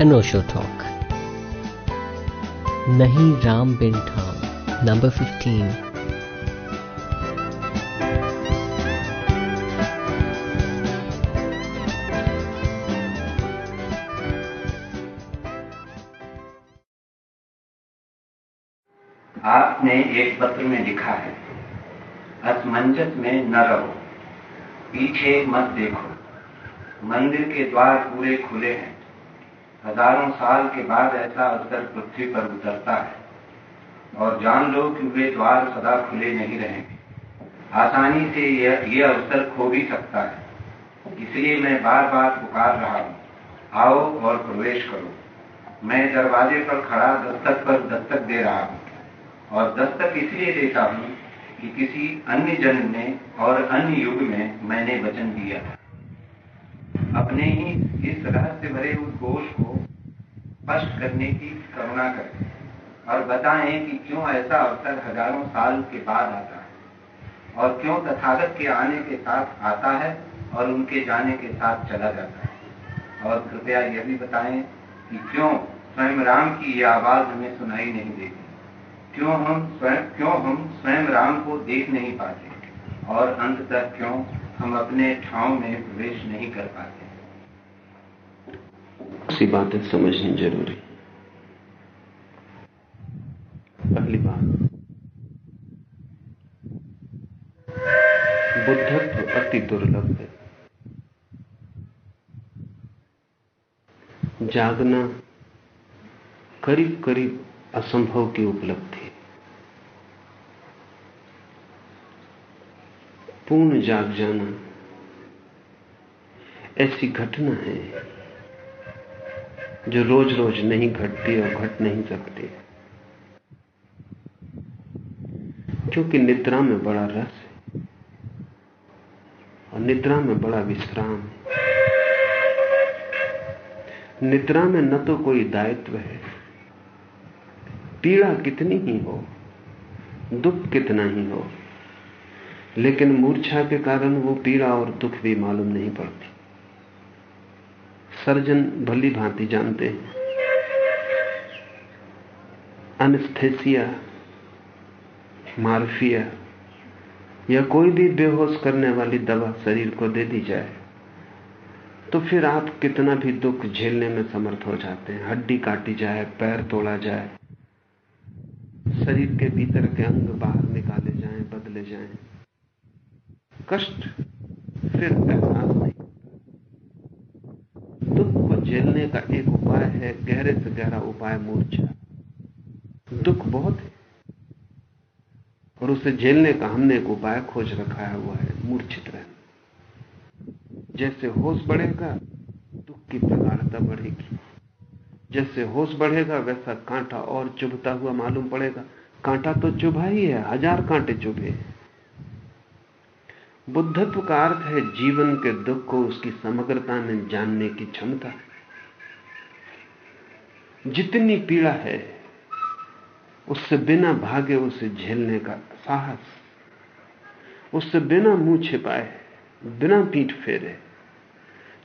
अनोशो talk नहीं राम बिन ठाम number fifteen आपने एक पत्र में लिखा है असमंजस में न रहो, पीछे मत देखो, मंदिर के द्वार पूरे खुले हैं। हज़ारों साल के बाद ऐसा अवसर पृथ्वी पर उतरता है। और जान लो कि वे द्वार सदा खुले नहीं रहेंगे। आसानी से यह यह अवसर खो भी सकता है। इसलिए मैं बार बार पुकार रहा हूँ, आओ और प्रवेश करो। मैं दरवाजे पर खड़ा दस्तक पर दस्तक दे रहा हूँ। और दस्तक इसलिए देता हूँ कि किसी अन्य जन्म में और अन्य युग में मैंने वचन दिया था। अपने ही इस रहस्य भरे उद्घोष को स्पष्ट करने की करुणा करें और बताएँ कि क्यों ऐसा अवसर हज़ारों साल के बाद आता है और क्यों तथागत के आने के साथ आता है और उनके जाने के साथ चला जाता है। और कृपया यह भी बताएँ कि क्यों स्वयं राम की यह आवाज़ हमें सुनाई नहीं देती। क्यों हम स्वयं क्यों हम स्वयं राम को देख नहीं पाते? और अंत तक क्यों हम अपने ठाव में प्रवेश नहीं कर पाते? सी बातें समझनी ज़रूरी। पहली बात। बुद्धत्व अति दुर्लभ है। जागना करीब करीब असंभव की उपलब्धि पूर्ण जाग जाना ऐसी घटना है जो रोज रोज नहीं घटती और घट नहीं सकती। क्योंकि निद्रा में बड़ा रस है और निद्रा में बड़ा विश्राम है। निद्रा में न तो कोई दायित्व है। पीड़ा कितनी ही हो, दुख कितना ही हो, लेकिन मूर्छा के कारण वो पीड़ा और दुख भी मालूम नहीं पड़ती। सर्जन भली भांति जानते हैं। अनस्थेसिया मार्फिया या कोई भी बेहोश करने वाली दवा शरीर को दे दी जाए तो फिर आप कितना भी दुख झेलने में समर्थ हो जाते हैं। हड्डी काटी जाए पैर तोड़ा जाए शरीर के भीतर के अंग बाहर निकाले जाएँ, बदले जाएँ, कष्ट फिर एहसास झेलने का एक उपाय है, गहरे से गहरा उपाय मूर्छा। दुख बहुत है। और उसे झेलने का हमने एक उपाय खोज रखा है वो है, मूर्छित रहना। जैसे होश बढ़ेगा, दुख की प्रगाढ़ता बढ़ेगी। जैसे होश बढ़ेगा, वैसा कांटा और चुभता हुआ मालूम पड़ेगा। कांटा तो चुभा ही है, हज़ार कांटे चुभे बुद्धत्व का अर्थ है, जीवन के दुख को उसकी समग्रता में जानने की क्षमता जितनी पीड़ा है, उससे बिना भागे, उसे झेलने का साहस, उससे बिना मुँह छिपाए, बिना पीठ फेरे,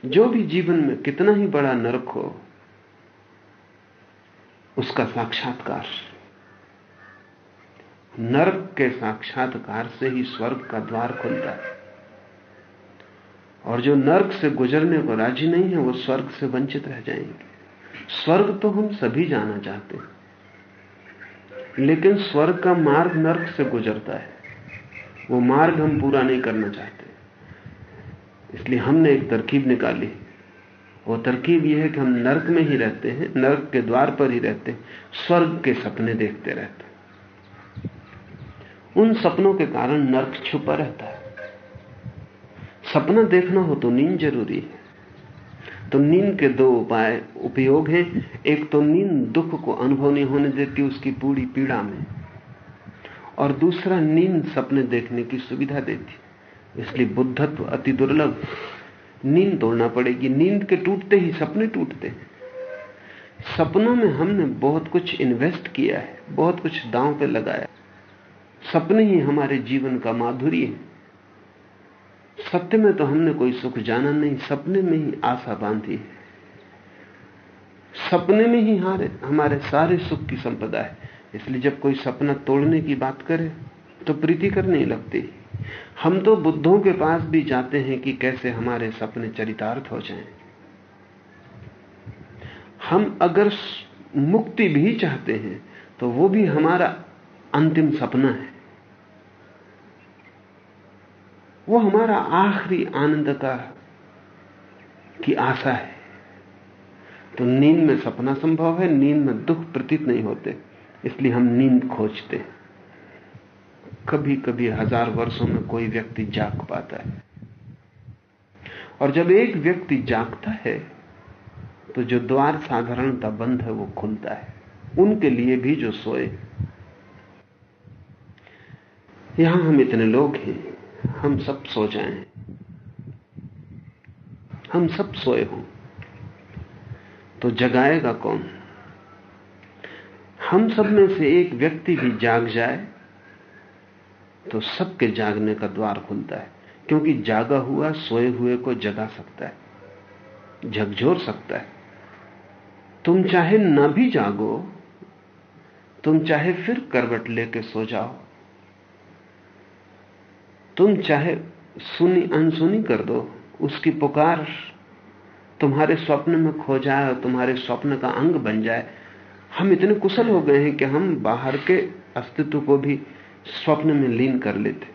जो भी जीवन में कितना ही बड़ा नरक हो, उसका साक्षात्कार। नरक के साक्षात्कार से ही स्वर्ग का द्वार खुलता है। और जो नरक से गुजरने को राज़ी नहीं है, वो स्वर्ग से वंचित रह जाएँगे। स्वर्ग तो हम सभी जाना चाहते हैं। लेकिन स्वर्ग का मार्ग नर्क से गुजरता है। वो मार्ग हम पूरा नहीं करना चाहते। इसलिए हमने एक तरकीब निकाली। वो तरकीब यह है कि हम नर्क में ही रहते हैं, नर्क के द्वार पर ही रहते हैं, स्वर्ग के सपने देखते रहते हैं। उन सपनों के कारण नर्क छुपा रहता है। सपना देखना हो तो नींद ज़रूरी है। तो नींद के दो उपाय उपयोग हैं। एक तो नींद दुख को अनुभव नहीं होने देती उसकी पूरी पीड़ा में। और दूसरा, नींद सपने देखने की सुविधा देती। इसलिए बुद्धत्व अति दुर्लभ। नींद तोड़ना पड़ेगी। नींद के टूटते ही सपने टूटते। हैं सपनों में हमने बहुत कुछ इन्वेस्ट किया है, बहुत कुछ दांव पे लगाया। सपने ही हमारे जीवन का माधुर्य है। सत्य में तो हमने कोई सुख जाना नहीं, सपने में ही आशा बांधी है। सपने में ही हारे, हमारे सारे सुख की संपदा है। इसलिए जब कोई सपना तोड़ने की बात करे तो प्रीति करने लगती हम तो बुद्धों के पास भी जाते हैं कि कैसे हमारे सपने चरितार्थ हो जाएँ। हम अगर मुक्ति भी चाहते हैं तो वो भी हमारा अंतिम सपना है। वो हमारा आखिरी आनंद का की आशा है। तो नींद में सपना संभव है, नींद में दुख प्रतीत नहीं होते, इसलिए हम नींद खोजते हैं। कभी कभी हज़ार वर्षों में कोई व्यक्ति जाग पाता है। और जब एक व्यक्ति जागता है तो जो द्वार साधारणता बंद है, वो खुलता है। उनके लिए भी जो सोए। यहाँ हम इतने लोग हैं हम सब सो जाएँ। हम सब सोए हों। तो जगाएगा कौन? हम सब में से एक व्यक्ति भी जाग जाए तो सबके जागने का द्वार खुलता है, क्योंकि जागा हुआ, सोए हुए को जगा सकता है, झकझोर सकता है। तुम चाहे ना भी जागो, तुम चाहे फिर करवट लेके सो जाओ। तुम चाहे सुनी, अनसुनी कर दो, उसकी पुकार तुम्हारे स्वप्न में खो जाए और तुम्हारे स्वप्न का अंग बन जाए। हम इतने कुशल हो गए हैं कि हम बाहर के अस्तित्व को भी स्वप्न में लीन कर लेते।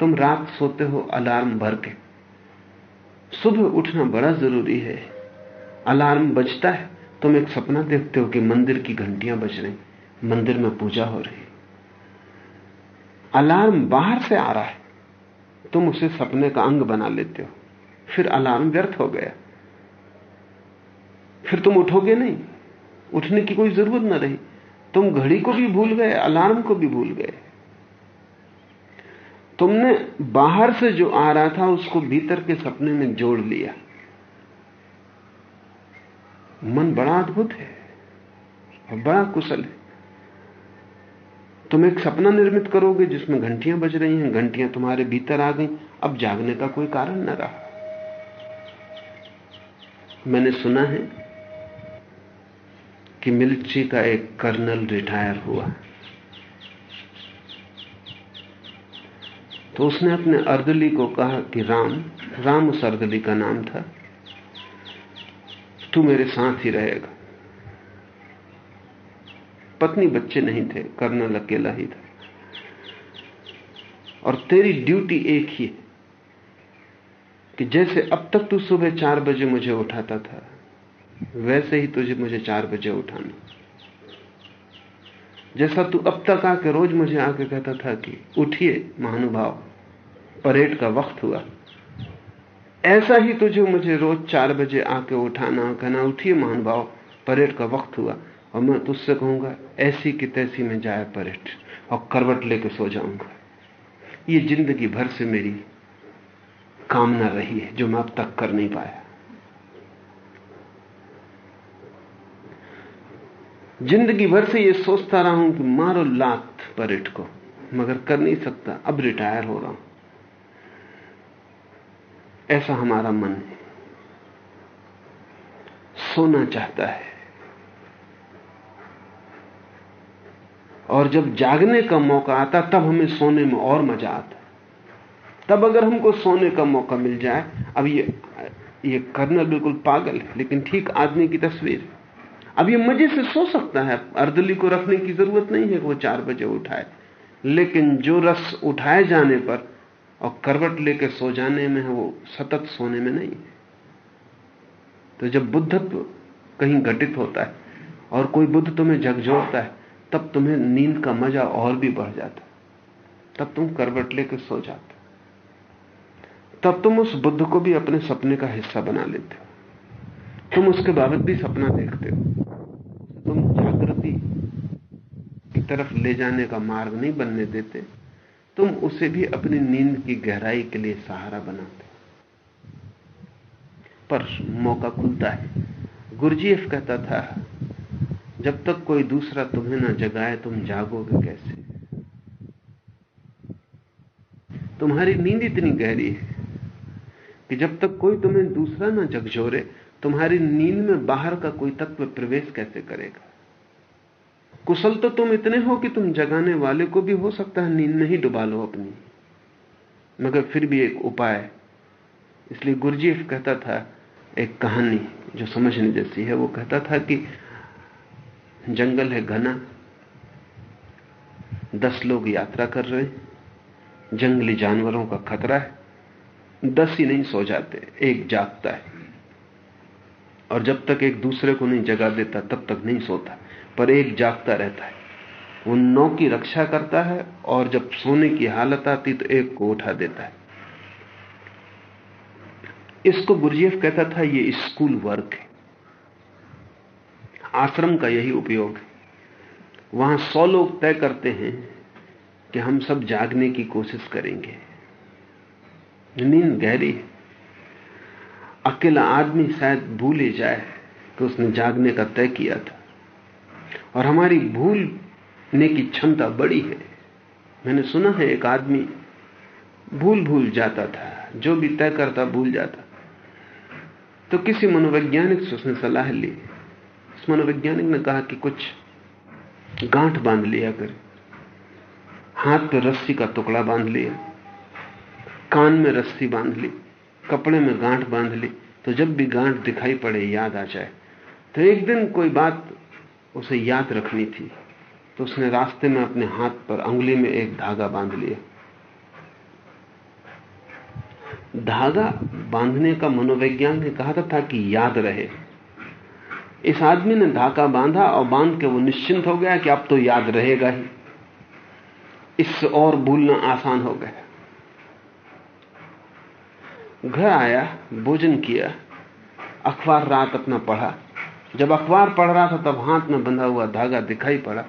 तुम रात सोते हो, अलार्म भर के। सुबह उठना बड़ा ज़रूरी है। अलार्म बजता है। तुम एक सपना देखते हो कि मंदिर की घंटियाँ बज रही। मंदिर में पूजा हो रही। अलार्म बाहर से आ रहा है। तुम उसे सपने का अंग बना लेते हो। फिर अलार्म व्यर्थ हो गया। फिर तुम उठोगे नहीं। उठने की कोई ज़रूरत ना रही। तुम घड़ी को भी भूल गए, अलार्म को भी भूल गए। तुमने बाहर से जो आ रहा था, उसको भीतर के सपने में जोड़ लिया। मन बड़ा अद्भुत है और बड़ा कुशल है। तुम एक सपना निर्मित करोगे जिसमें घंटियाँ बज रही हैं, घंटियाँ तुम्हारे भीतर आ गई। अब जागने का कोई कारण न रहा। मैंने सुना है कि मिलिट्री का एक कर्नल रिटायर हुआ तो उसने अपने अर्दली को कहा कि राम राम उस अर्दली का नाम था। तू मेरे साथ ही रहेगा। पत्नी बच्चे नहीं थे, कर्नल अकेला ही था। और तेरी ड्यूटी एक ही है कि जैसे अब तक तू सुबह चार बजे मुझे उठाता था, वैसे ही तुझे मुझे चार बजे उठाना। जैसा तू अब तक आके रोज मुझे आके कहता था कि उठिए, महानुभाव, परेड का वक्त हुआ। ऐसा ही तुझे मुझे रोज चार बजे आके उठाना, कहना, उठिए, महानुभाव, परेड का वक्त हुआ। और मैं तुझसे कहूँगा, ऐसी कि तैसी में जाए परेड और करवट लेके सो जाऊँगा। ये ज़िंदगी भर से मेरी कामना रही है, जो मैं अब तक कर नहीं पाया। ज़िंदगी भर से ये सोचता रहा हूँ कि मारो लात परेड को, मगर कर नहीं सकता, अब रिटायर हो रहा हूँ। ऐसा हमारा मन है। सोना चाहता है। और जब जागने का मौका आता, तब हमें सोने में और मज़ा आता। तब अगर हमको सोने का मौका मिल जाए, अब ये ये कर्नल बिल्कुल पागल है, लेकिन ठीक आदमी की तस्वीर। अब ये मज़े से सो सकता है अर्दली को रखने की ज़रूरत नहीं है कि वो चार बजे उठाए। लेकिन जो रस उठाए जाने पर और करवट लेके सो जाने में है, वो सतत सोने में नहीं है। तो जब बुद्धत्व कहीं घटित होता है और कोई बुद्ध तुम्हें झकझोरता है तब तुम्हें नींद का मज़ा और भी बढ़ जाता। तब तुम करवट लेके सो जाते। तब तुम उस बुद्ध को भी अपने सपने का हिस्सा बना लेते हो। तुम उसके बाबत भी सपना देखते हो। तुम जागृति की तरफ़ ले जाने का मार्ग नहीं बनने देते। तुम उसे भी अपनी नींद की गहराई के लिए सहारा बनाते पर मौका खुलता है। गुरजीएफ कहता था जब तक कोई दूसरा तुम्हें ना जगाए, तुम जागोगे कैसे? तुम्हारी नींद इतनी गहरी है कि जब तक कोई तुम्हें दूसरा ना झकझोरे तुम्हारी नींद में बाहर का कोई तत्व प्रवेश कैसे करेगा? कुशल तो तुम इतने हो कि तुम जगाने वाले को भी हो सकता है नींद नहीं डुबा लो अपनी। मगर फिर भी एक उपाय। इसलिए गुरजीफ कहता था, एक कहानी जो समझने जैसी है, वो कहता था कि जंगल है घना। दस लोग यात्रा कर रहे हैं। जंगली जानवरों का खतरा है। दस ही नहीं सो जाते, एक जागता है। और जब तक एक दूसरे को नहीं जगा देता, तब तक नहीं सोता। पर एक जागता रहता है। वो नौ की रक्षा करता है और जब सोने की हालत आती तो एक को उठा देता है। इसको गुरजेफ कहता था, ये स्कूल वर्क है। आश्रम का यही उपयोग है। वहाँ सौ लोग तय करते हैं कि हम सब जागने की कोशिश करेंगे। नींद गहरी है। अकेला आदमी शायद भूल ही जाए कि उसने जागने का तय किया था। और हमारी भूलने की क्षमता बड़ी है। मैंने सुना है एक आदमी भूल भूल जाता था, जो भी तय करता भूल जाता। तो किसी मनोवैज्ञानिक से उसने सलाह ली। उस मनोवैज्ञानिक ने कहा कि कुछ गांठ बाँध लिया कर, हाथ पे रस्सी का टुकड़ा बाँध लिया, कान में रस्सी बाँध ली, कपड़े में गांठ बाँध ली तो जब भी गांठ दिखाई पड़े, याद आ जाए। तो एक दिन कोई बात उसे याद रखनी थी तो उसने रास्ते में अपने हाथ पर उंगली में एक धागा बाँध लिया। धागा बांधने का मनोवैज्ञान ने कहा था कि याद रहे। इस आदमी ने धागा बांधा और बाँध के वो निश्चिंत हो गया कि अब तो याद रहेगा ही। इससे और भूलना आसान हो गया। घर आया, भोजन किया, अखबार रात अपना पढ़ा। जब अखबार पढ़ रहा था तब हाथ में बंधा हुआ धागा दिखाई पड़ा।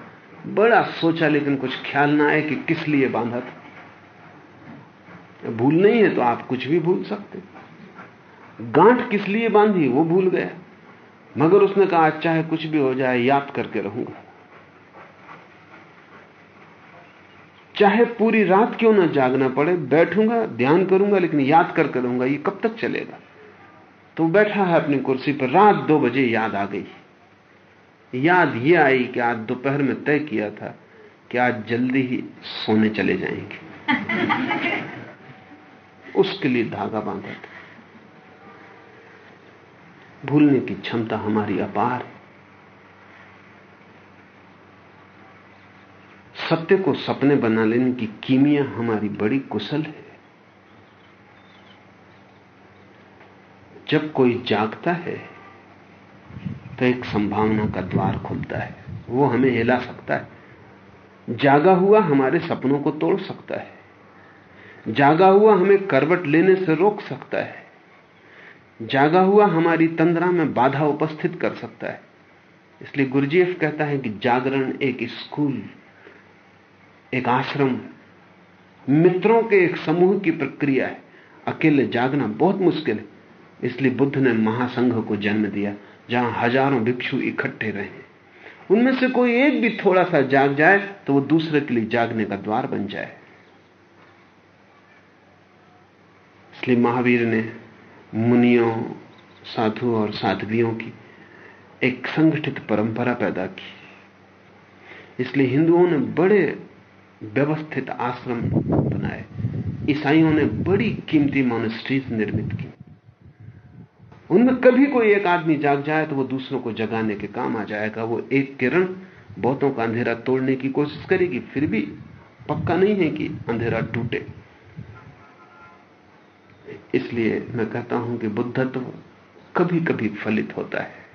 बड़ा सोचा लेकिन कुछ ख्याल ना आए कि किस लिए बांधा था। भूल नहीं है तो आप कुछ भी भूल सकते। गांठ किस लिए बांधी वो भूल गया। मगर उसने कहा चाहे कुछ भी हो जाए याद करके रहूँगा। चाहे पूरी रात क्यों ना जागना पड़े बैठूँगा ध्यान करूँगा लेकिन याद करके रहूँगा ये कब तक चलेगा? तो बैठा है अपनी कुर्सी पर रात दो बजे याद आ गई। याद ये आई कि आज दोपहर में तय किया था कि आज जल्दी ही सोने चले जाएँगे। उसके लिए धागा बांधा था। भूलने की क्षमता हमारी अपार है। सत्य को सपने बना लेने की कीमिया हमारी बड़ी कुशल है। जब कोई जागता है तो एक संभावना का द्वार खुलता है। वो हमें हिला सकता है। जागा हुआ हमारे सपनों को तोड़ सकता है। जागा हुआ हमें करवट लेने से रोक सकता है। जागा हुआ हमारी तंद्रा में बाधा उपस्थित कर सकता है। इसलिए गुरुजीएफ कहता है कि जागरण एक स्कूल, एक आश्रम, मित्रों के एक समूह की प्रक्रिया है। अकेले जागना बहुत मुश्किल है। इसलिए बुद्ध ने महासंघ को जन्म दिया, जहाँ हज़ारों भिक्षु इकट्ठे रहे। उनमें से कोई एक भी थोड़ा सा जाग जाए तो वो दूसरे के लिए जागने का द्वार बन जाए। इसलिए महावीर ने मुनियों साधु और साध्वियों की एक संगठित परंपरा पैदा की। इसलिए हिंदुओं ने बड़े व्यवस्थित आश्रम बनाए। ईसाइयों ने बड़ी कीमती मोनिस्ट्रीज निर्मित की। उनमें कभी कोई एक आदमी जाग जाए तो वो दूसरों को जगाने के काम आ जाएगा। वो एक किरण बहुतों का अंधेरा तोड़ने की कोशिश करेगी, फिर भी पक्का नहीं है कि अंधेरा टूटे। इसलिए मैं कहता हूँ कि बुद्धत्व कभी कभी फलित होता है।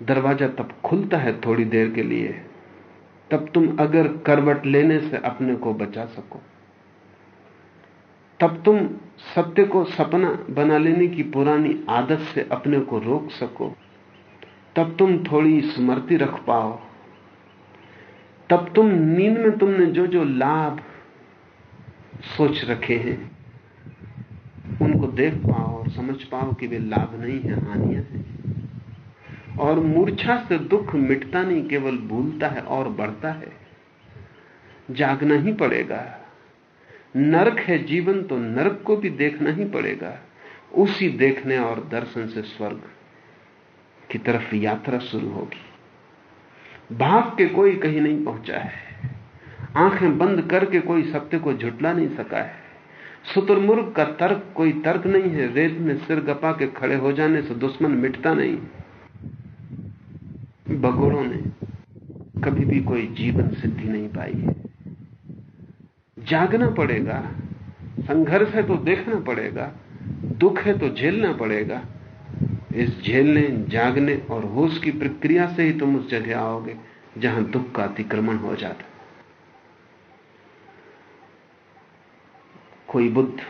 दरवाज़ा तब खुलता है थोड़ी देर के लिए, तब तुम अगर करवट लेने से अपने को बचा सको। तब तुम सत्य को सपना बना लेने की पुरानी आदत से अपने को रोक सको। तब तुम थोड़ी स्मृति रख पाओ। तब तुम नींद में तुमने जो जो लाभ सोच रखे हैं। उनको देख पाओ और समझ पाओ कि वे लाभ नहीं है, हानियाँ हैं। और मूर्छा से दुख मिटता नहीं, केवल भूलता है और बढ़ता है। जागना ही पड़ेगा। नरक है जीवन तो नरक को भी देखना ही पड़ेगा। उसी देखने और दर्शन से स्वर्ग की तरफ़ यात्रा शुरू होगी। भाग के कोई कहीं नहीं पहुँचा है। आँखें बंद करके कोई सत्य को झुटला नहीं सका है। शुतुरमुर्ग का तर्क कोई तर्क नहीं है। रेत में सिर गपा के खड़े हो जाने से दुश्मन मिटता नहीं। बगोड़ों ने कभी भी कोई जीवन सिद्धि नहीं पाई है। जागना पड़ेगा, संघर्ष है तो देखना पड़ेगा, दुख है तो झेलना पड़ेगा। इस झेलने, जागने और होश की प्रक्रिया से ही तुम उस जगह आओगे जहाँ दुख का अतिक्रमण हो जाता। कोई बुद्ध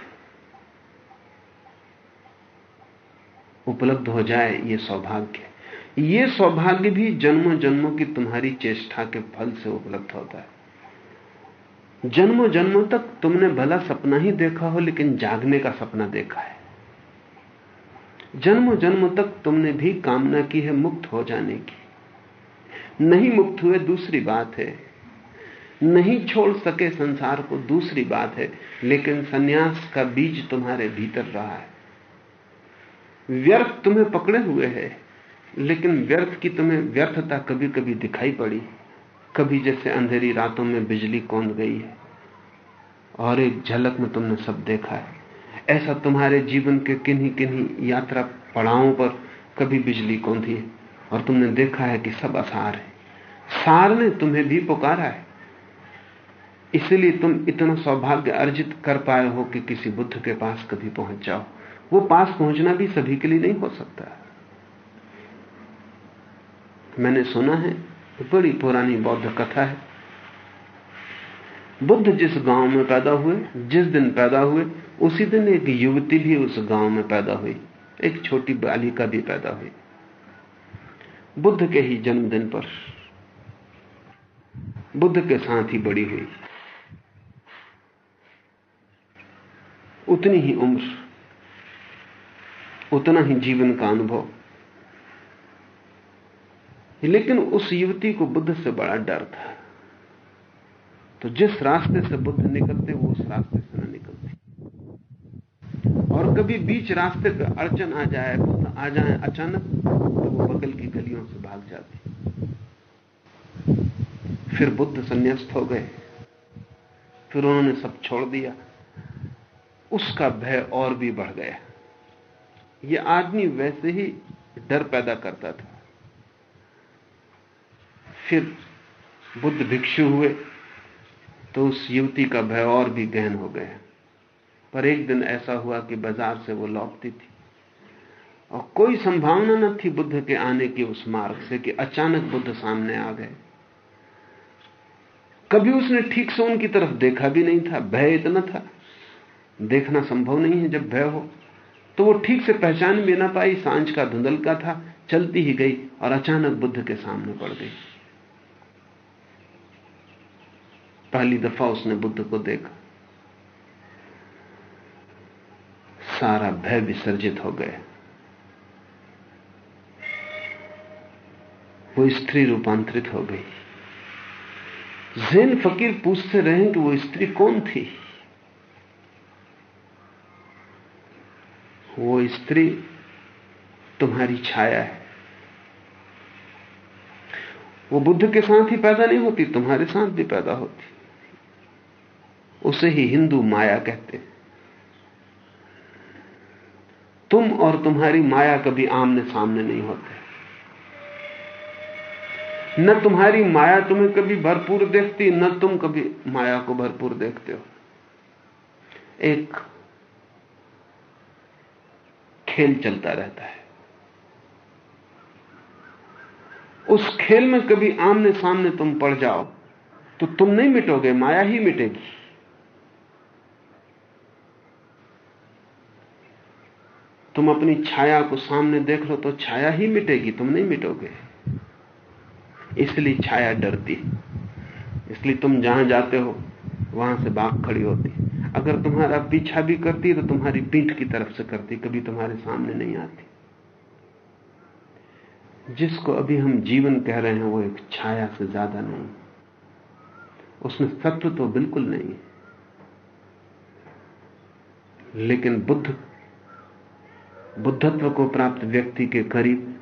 उपलब्ध हो जाए, ये सौभाग्य ये सौभाग्य भी जन्मों जन्मों की तुम्हारी चेष्टा के फल से उपलब्ध होता है। जन्मों जन्मों तक तुमने भला सपना ही देखा हो, लेकिन जागने का सपना देखा है। जन्मों जन्मों तक तुमने भी कामना की है मुक्त हो जाने की। नहीं मुक्त हुए दूसरी बात है नहीं छोड़ सके संसार को, दूसरी बात है, लेकिन सन्यास का बीज तुम्हारे भीतर रहा है। व्यर्थ तुम्हें पकड़े हुए है, लेकिन व्यर्थ की तुम्हें व्यर्थता कभी कभी दिखाई पड़ी। कभी जैसे अंधेरी रातों में बिजली कौंद गई है, और एक झलक में तुमने सब देखा है। ऐसा तुम्हारे जीवन के किन्हीं किन्हीं यात्रा पड़ावों पर कभी बिजली कौंधी है, और तुमने देखा है कि सब आसार है। सार ने तुम्हें भी पुकारा है। इसलिए तुम इतना सौभाग्य अर्जित कर पाए हो कि किसी बुद्ध के पास कभी पहुँच जाओ। वो पास पहुँचना भी सभी के लिए नहीं हो सकता। मैंने सुना है, बड़ी पुरानी बौद्ध कथा है। बुद्ध जिस गाँव में पैदा हुए, जिस दिन पैदा हुए, उसी दिन एक युवती भी उस गाँव में पैदा हुई। एक छोटी बालिका भी पैदा हुई। बुद्ध के ही जन्मदिन पर, बुद्ध के साथ ही बड़ी हुई। उतनी ही उम्र, उतना ही जीवन का अनुभव। लेकिन उस युवती को बुद्ध से बड़ा डर था। तो जिस रास्ते से बुद्ध निकलते, वो उस रास्ते से न निकलती। और कभी बीच रास्ते पर अड़चन आ जाए, बुद्ध आ जाए अचानक तो वो बगल की गलियों से भाग जाती। फिर बुद्ध संन्यास्त हो गए। फिर उन्होंने सब छोड़ दिया। उसका भय और भी बढ़ गया। यह आदमी वैसे ही डर पैदा करता था। फिर बुद्ध भिक्षु हुए तो उस युवती का भय और भी गहन हो गया। पर एक दिन ऐसा हुआ कि बाज़ार से वो लौटती थी। और कोई संभावना न थी बुद्ध के आने की उस मार्ग से कि अचानक बुद्ध सामने आ गए। कभी उसने ठीक से उनकी तरफ़ देखा भी नहीं था, भय इतना था। देखना संभव नहीं है जब भय हो। तो वो ठीक से पहचान भी ना पाई, साँझ का धुंधल का था, चलती ही गई और अचानक बुद्ध के सामने पड़ गई। पहली दफ़ा उसने बुद्ध को देखा। सारा भय विसर्जित हो गया। वो स्त्री रूपांतरित हो गई। जैन फकीर पूछते रहे कि वो स्त्री कौन थी? वो स्त्री तुम्हारी छाया है। वो बुद्ध के साथ ही पैदा नहीं होती, तुम्हारे साथ भी पैदा होती। उसे ही हिंदू माया कहते तुम और तुम्हारी माया कभी आमने सामने नहीं होते। न तुम्हारी माया तुम्हें कभी भरपूर देखती, न तुम कभी माया को भरपूर देखते हो। एक खेल चलता रहता है। उस खेल में कभी आमने सामने तुम पड़ जाओ तो तुम नहीं मिटोगे, माया ही मिटेगी। तुम अपनी छाया को सामने देख लो तो छाया ही मिटेगी, तुम नहीं मिटोगे। इसलिए छाया डरती इसलिए तुम जहाँ जाते हो, वहाँ से बाघ खड़ी होती अगर तुम्हारा पीछा भी करती तो तुम्हारी पीठ की तरफ़ से करती कभी तुम्हारे सामने नहीं आती। जिसको अभी हम जीवन कह रहे हैं, वो एक छाया से ज़्यादा नहीं। उसमें सत्व तो बिल्कुल नहीं है। लेकिन बुद्ध, बुद्धत्व को प्राप्त व्यक्ति के करीब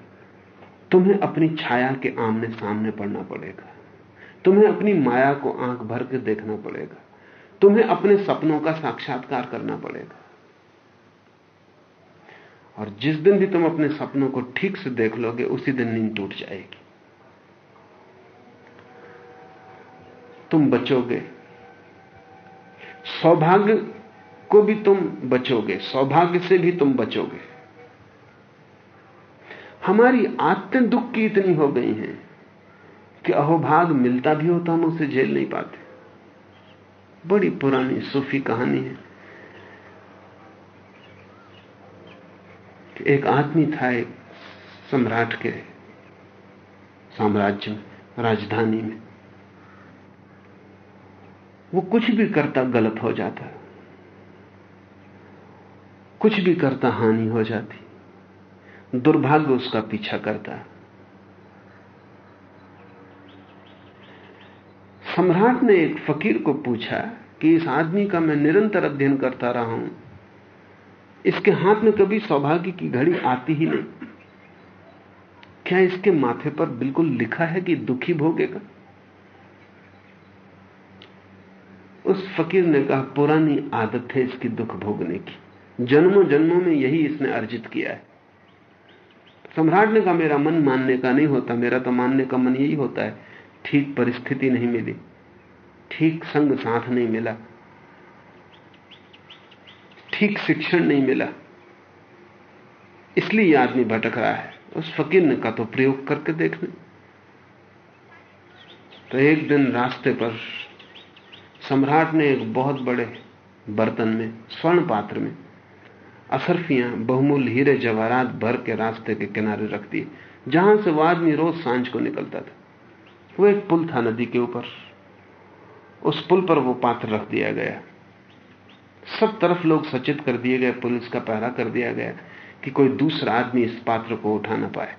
तुम्हें अपनी छाया के आमने सामने पड़ना पड़ेगा। तुम्हें अपनी माया को आँख भर के देखना पड़ेगा। तुम्हें अपने सपनों का साक्षात्कार करना पड़ेगा। और जिस दिन भी तुम अपने सपनों को ठीक से देख लोगे, उसी दिन नींद टूट जाएगी। तुम बचोगे। सौभाग्य को भी तुम बचोगे। सौभाग्य से भी तुम बचोगे। हमारी आदतें दुख की इतनी हो गई हैं कि अहोभाग मिलता भी हो तो हम उसे झेल नहीं पाते। बड़ी पुरानी सूफी कहानी है। एक आदमी था एक सम्राट के साम्राज्य में, राजधानी में। वो कुछ भी करता गलत हो जाता, कुछ भी करता हानि हो जाती, दुर्भाग्य उसका पीछा करता। सम्राट ने एक फकीर को पूछा कि इस आदमी का मैं निरंतर अध्ययन करता रहा हूँ। इसके हाथ में कभी सौभाग्य की घड़ी आती ही नहीं। क्या इसके माथे पर बिल्कुल लिखा है कि दुखी भोगेगा? उस फकीर ने कहा, पुरानी आदत है इसकी दुख भोगने की। जन्मों जन्मों में यही इसने अर्जित किया है। सम्राट ने कहा, मेरा मन मानने का नहीं होता, मेरा तो मानने का मन यही होता है। ठीक परिस्थिति नहीं मिली। ठीक संग साथ नहीं मिला। ठीक शिक्षण नहीं मिला। इसलिए आदमी भटक रहा है। उस फकीर ने कहा तो प्रयोग करके देखने। तो एक दिन रास्ते पर सम्राट ने एक बहुत बड़े बर्तन में, स्वर्ण पात्र में असरफियाँ, बहुमूल्य हीरे, जवाहरात भर के रास्ते के किनारे रख दिए, जहाँ से वह आदमी रोज साँझ को निकलता था। वो एक पुल था नदी के ऊपर। उस पुल पर वो पात्र रख दिया गया। सब तरफ़ लोग सचेत कर दिए गए, पुलिस का पहरा कर दिया गया कि कोई दूसरा आदमी इस पात्र को उठा ना पाए।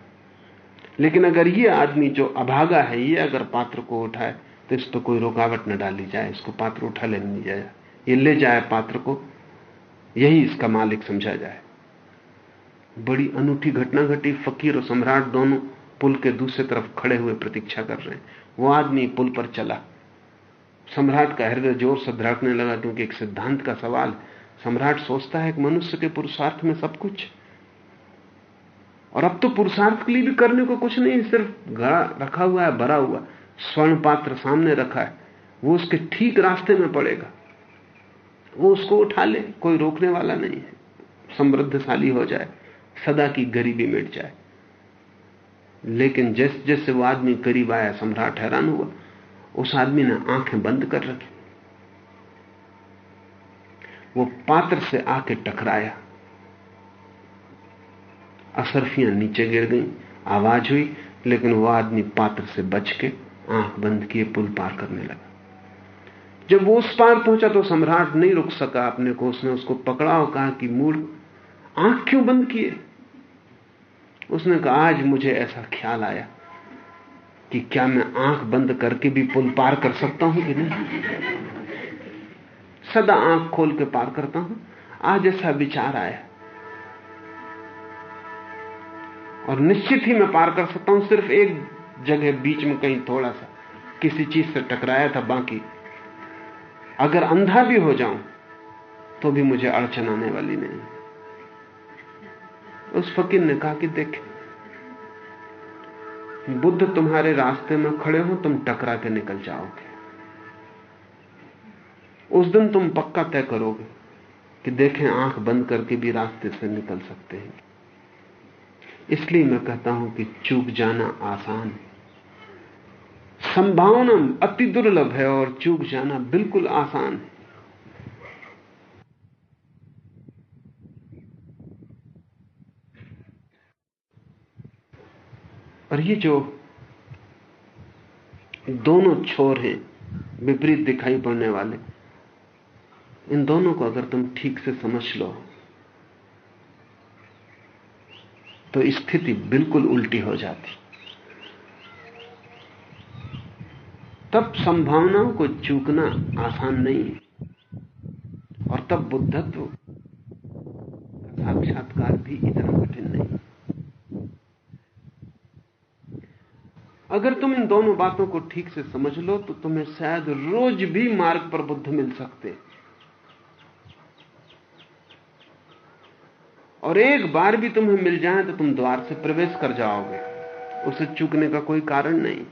लेकिन अगर ये आदमी जो अभागा है, ये अगर पात्र को उठाए तो इस पर कोई रुकावट न डाली जाए, इसको पात्र उठा ले नहीं जाए। ये ले जाए पात्र को, यही इसका मालिक समझा जाए। बड़ी अनूठी घटना घटी, फकीर और सम्राट दोनों पुल के दूसरे तरफ़ खड़े हुए प्रतीक्षा कर रहे हैं। वो आदमी पुल पर चला। सम्राट का हृदय ज़ोर से धड़कने लगा क्योंकि एक सिद्धांत का सवाल सम्राट सोचता है कि मनुष्य के पुरुषार्थ में सब कुछ। और अब तो पुरुषार्थ के लिए भी करने को कुछ नहीं, सिर्फ़ घड़ा रखा हुआ है, भरा हुआ स्वर्ण पात्र सामने रखा है। वो उसके ठीक रास्ते में पड़ेगा। वो उसको उठा ले, कोई रोकने वाला नहीं है। समृद्धशाली हो जाए, सदा की गरीबी मिट जाए। लेकिन जैसे जैसे वो आदमी करीब आया, सम्राट हैरान हुआ। उस आदमी ने आँखें बंद कर रखी। वो पात्र से आके टकराया। असरफियाँ नीचे गिर गई, आवाज़ हुई, लेकिन वो आदमी पात्र से बच के आँख बंद किए पुल पार करने लगा। जब वो उस पार पहुँचा तो सम्राट नहीं रुक सका अपने को, उसने उसको पकड़ा और कहा कि मूड आँख क्यों बंद किए? उसने कहा, आज मुझे ऐसा ख्याल आया। कि क्या मैं आँख बंद करके भी पुल पार कर सकता हूँ कि नहीं? सदा आँख खोल के पार करता हूँ। आज ऐसा विचार आया। और निश्चित ही मैं पार कर सकता हूँ, सिर्फ़ एक जगह बीच में कहीं थोड़ा सा, किसी चीज़ से टकराया था बाकी। अगर अंधा भी हो जाऊँ तो भी मुझे अड़चन आने वाली नहीं। उस फकीर ने कहा कि देख बुद्ध तुम्हारे रास्ते में खड़े हो, तुम टकरा के निकल जाओगे। उस दिन तुम पक्का तय करोगे कि देखें, आँख बंद करके भी रास्ते से निकल सकते हैं। इसलिए मैं कहता हूँ कि चूक जाना आसान है। संभावना अति दुर्लभ है और चूक जाना बिल्कुल आसान है। और ये जो दोनों छोर हैं, विपरीत दिखाई पड़ने वाले, इन दोनों को अगर तुम ठीक से समझ लो तो स्थिति बिल्कुल उल्टी हो जाती। तब संभावनाओं को चूकना आसान नहीं है। और तब बुद्धत्व साक्षात्कार भी इतना कठिन नहीं। अगर तुम इन दोनों बातों को ठीक से समझ लो तो तुम्हें शायद रोज भी मार्ग पर बुद्ध मिल सकते। और एक बार भी तुम्हें मिल जाए तो तुम द्वार से प्रवेश कर जाओगे। उसे चूकने का कोई कारण नहीं।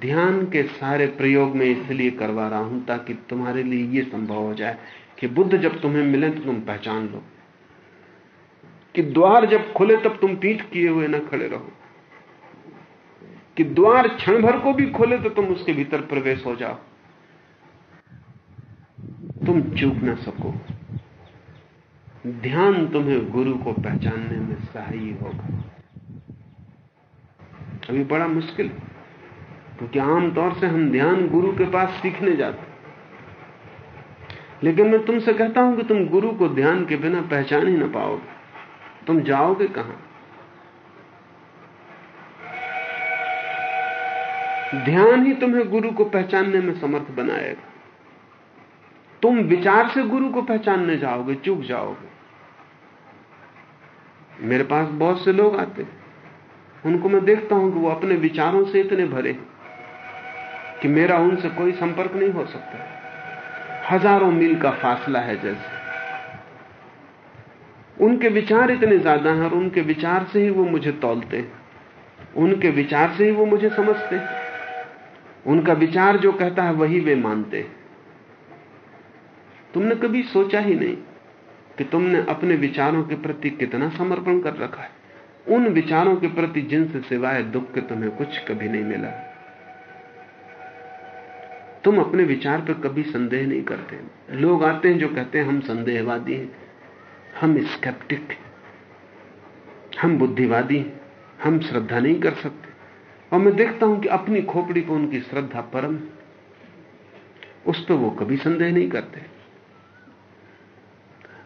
ध्यान के सारे प्रयोग में इसलिए करवा रहा हूँ ताकि तुम्हारे लिए यह संभव हो जाए कि बुद्ध जब तुम्हें मिले तो तुम पहचान लो। कि द्वार जब खुले तब तुम पीठ किए हुए ना खड़े रहो। कि द्वार क्षण भर को भी खोले तो तुम उसके भीतर प्रवेश हो जाओ। तुम चूक ना सको। ध्यान तुम्हें गुरु को पहचानने में सहायी होगा। अभी बड़ा मुश्किल, क्योंकि आमतौर से हम ध्यान गुरु के पास सीखने जाते लेकिन मैं तुमसे कहता हूँ कि तुम गुरु को ध्यान के बिना पहचान ही ना पाओगे। तुम जाओगे कहाँ? ध्यान ही तुम्हें गुरु को पहचानने में समर्थ बनाएगा। तुम विचार से गुरु को पहचानने जाओगे, चूक जाओगे। मेरे पास बहुत से लोग आते उनको मैं देखता हूँ कि वो अपने विचारों से इतने भरे कि मेरा उनसे कोई संपर्क नहीं हो सकता। हज़ारों मील का फासला है जैसे। उनके विचार इतने ज़्यादा हैं और उनके विचार से ही वो मुझे तोलते उनके विचार से ही वो मुझे समझते उनका विचार जो कहता है वही वे मानते तुमने कभी सोचा ही नहीं कि तुमने अपने विचारों के प्रति कितना समर्पण कर रखा है। उन विचारों के प्रति जिनसे सिवाय दुख के तुम्हें कुछ कभी नहीं मिला। तुम अपने विचार पर कभी संदेह नहीं करते। लोग आते हैं जो कहते हैं, हम संदेहवादी हैं। हम स्केप्टिक हम बुद्धिवादी हम श्रद्धा नहीं कर सकते। और मैं देखता हूँ कि अपनी खोपड़ी को उनकी श्रद्धा परम उस पर वो कभी संदेह नहीं करते।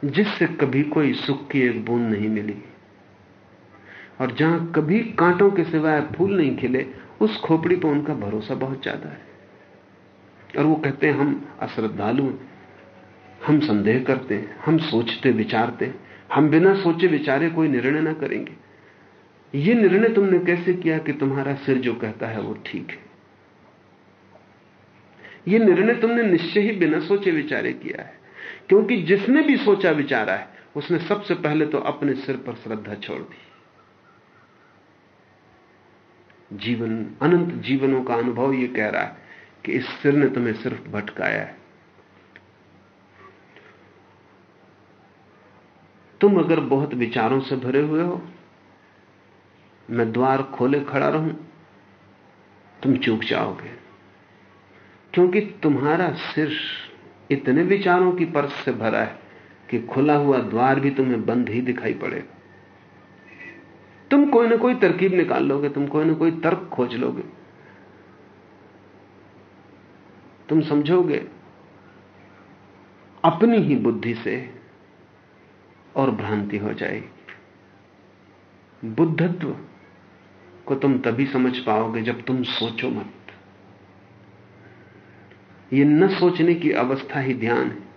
जिससे कभी कोई सुख की एक बूंद नहीं मिली। और जहाँ कभी कांटों के सिवाय फूल नहीं खिले, उस खोपड़ी पर उनका भरोसा बहुत ज़्यादा है। और वो कहते हैं, हम अश्रद्धालु हैं। हम संदेह करते हम सोचते, विचारते हम बिना सोचे, विचारे कोई निर्णय ना करेंगे। ये निर्णय तुमने कैसे किया कि तुम्हारा सिर जो कहता है वो ठीक है? ये निर्णय तुमने निश्चय ही बिना सोचे, विचारे किया है। क्योंकि जिसने भी सोचा, विचारा है, उसने सबसे पहले तो अपने सिर पर श्रद्धा छोड़ दी। जीवन, अनंत जीवनों का अनुभव यह कह रहा है कि इस सिर ने तुम्हें सिर्फ़ भटकाया है। तुम अगर बहुत विचारों से भरे हुए हो, मैं द्वार खोले खड़ा रहूँ, तुम चूक जाओगे। क्योंकि तुम्हारा सिर इतने विचारों की परस से भरा है कि खुला हुआ द्वार भी तुम्हें बंद ही दिखाई पड़ेगा तुम कोई ना कोई तरकीब निकाल लोगे, तुम कोई ना कोई तर्क खोज लोगे। तुम समझोगे, अपनी ही बुद्धि से और भ्रांति हो जाएगी। बुद्धत्व को तुम तभी समझ पाओगे जब तुम सोचो मत। ये न सोचने की अवस्था ही ध्यान है।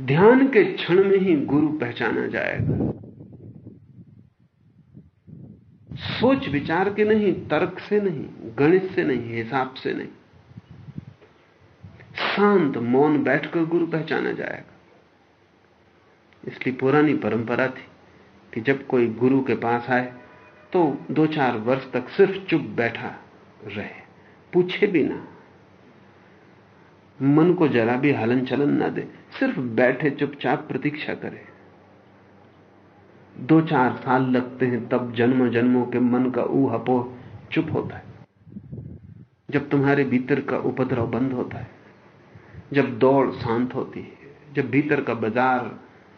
ध्यान के क्षण में ही गुरु पहचाना जाएगा। सोच विचार के नहीं, तर्क से नहीं, गणित से नहीं, हिसाब से नहीं। शांत मौन बैठकर गुरु पहचाना जाएगा। इसलिए पुरानी परंपरा थी कि जब कोई गुरु के पास आए तो दो चार वर्ष तक सिर्फ़ चुप बैठा रहे, पूछे भी ना। मन को जरा भी हलन चलन ना दे, सिर्फ़ बैठे चुपचाप प्रतीक्षा करे। दो चार साल लगते हैं, तब जन्मों जन्मों के मन का ऊहपो चुप होता है। जब तुम्हारे भीतर का उपद्रव बंद होता है जब दौड़ शांत होती है, जब भीतर का बाज़ार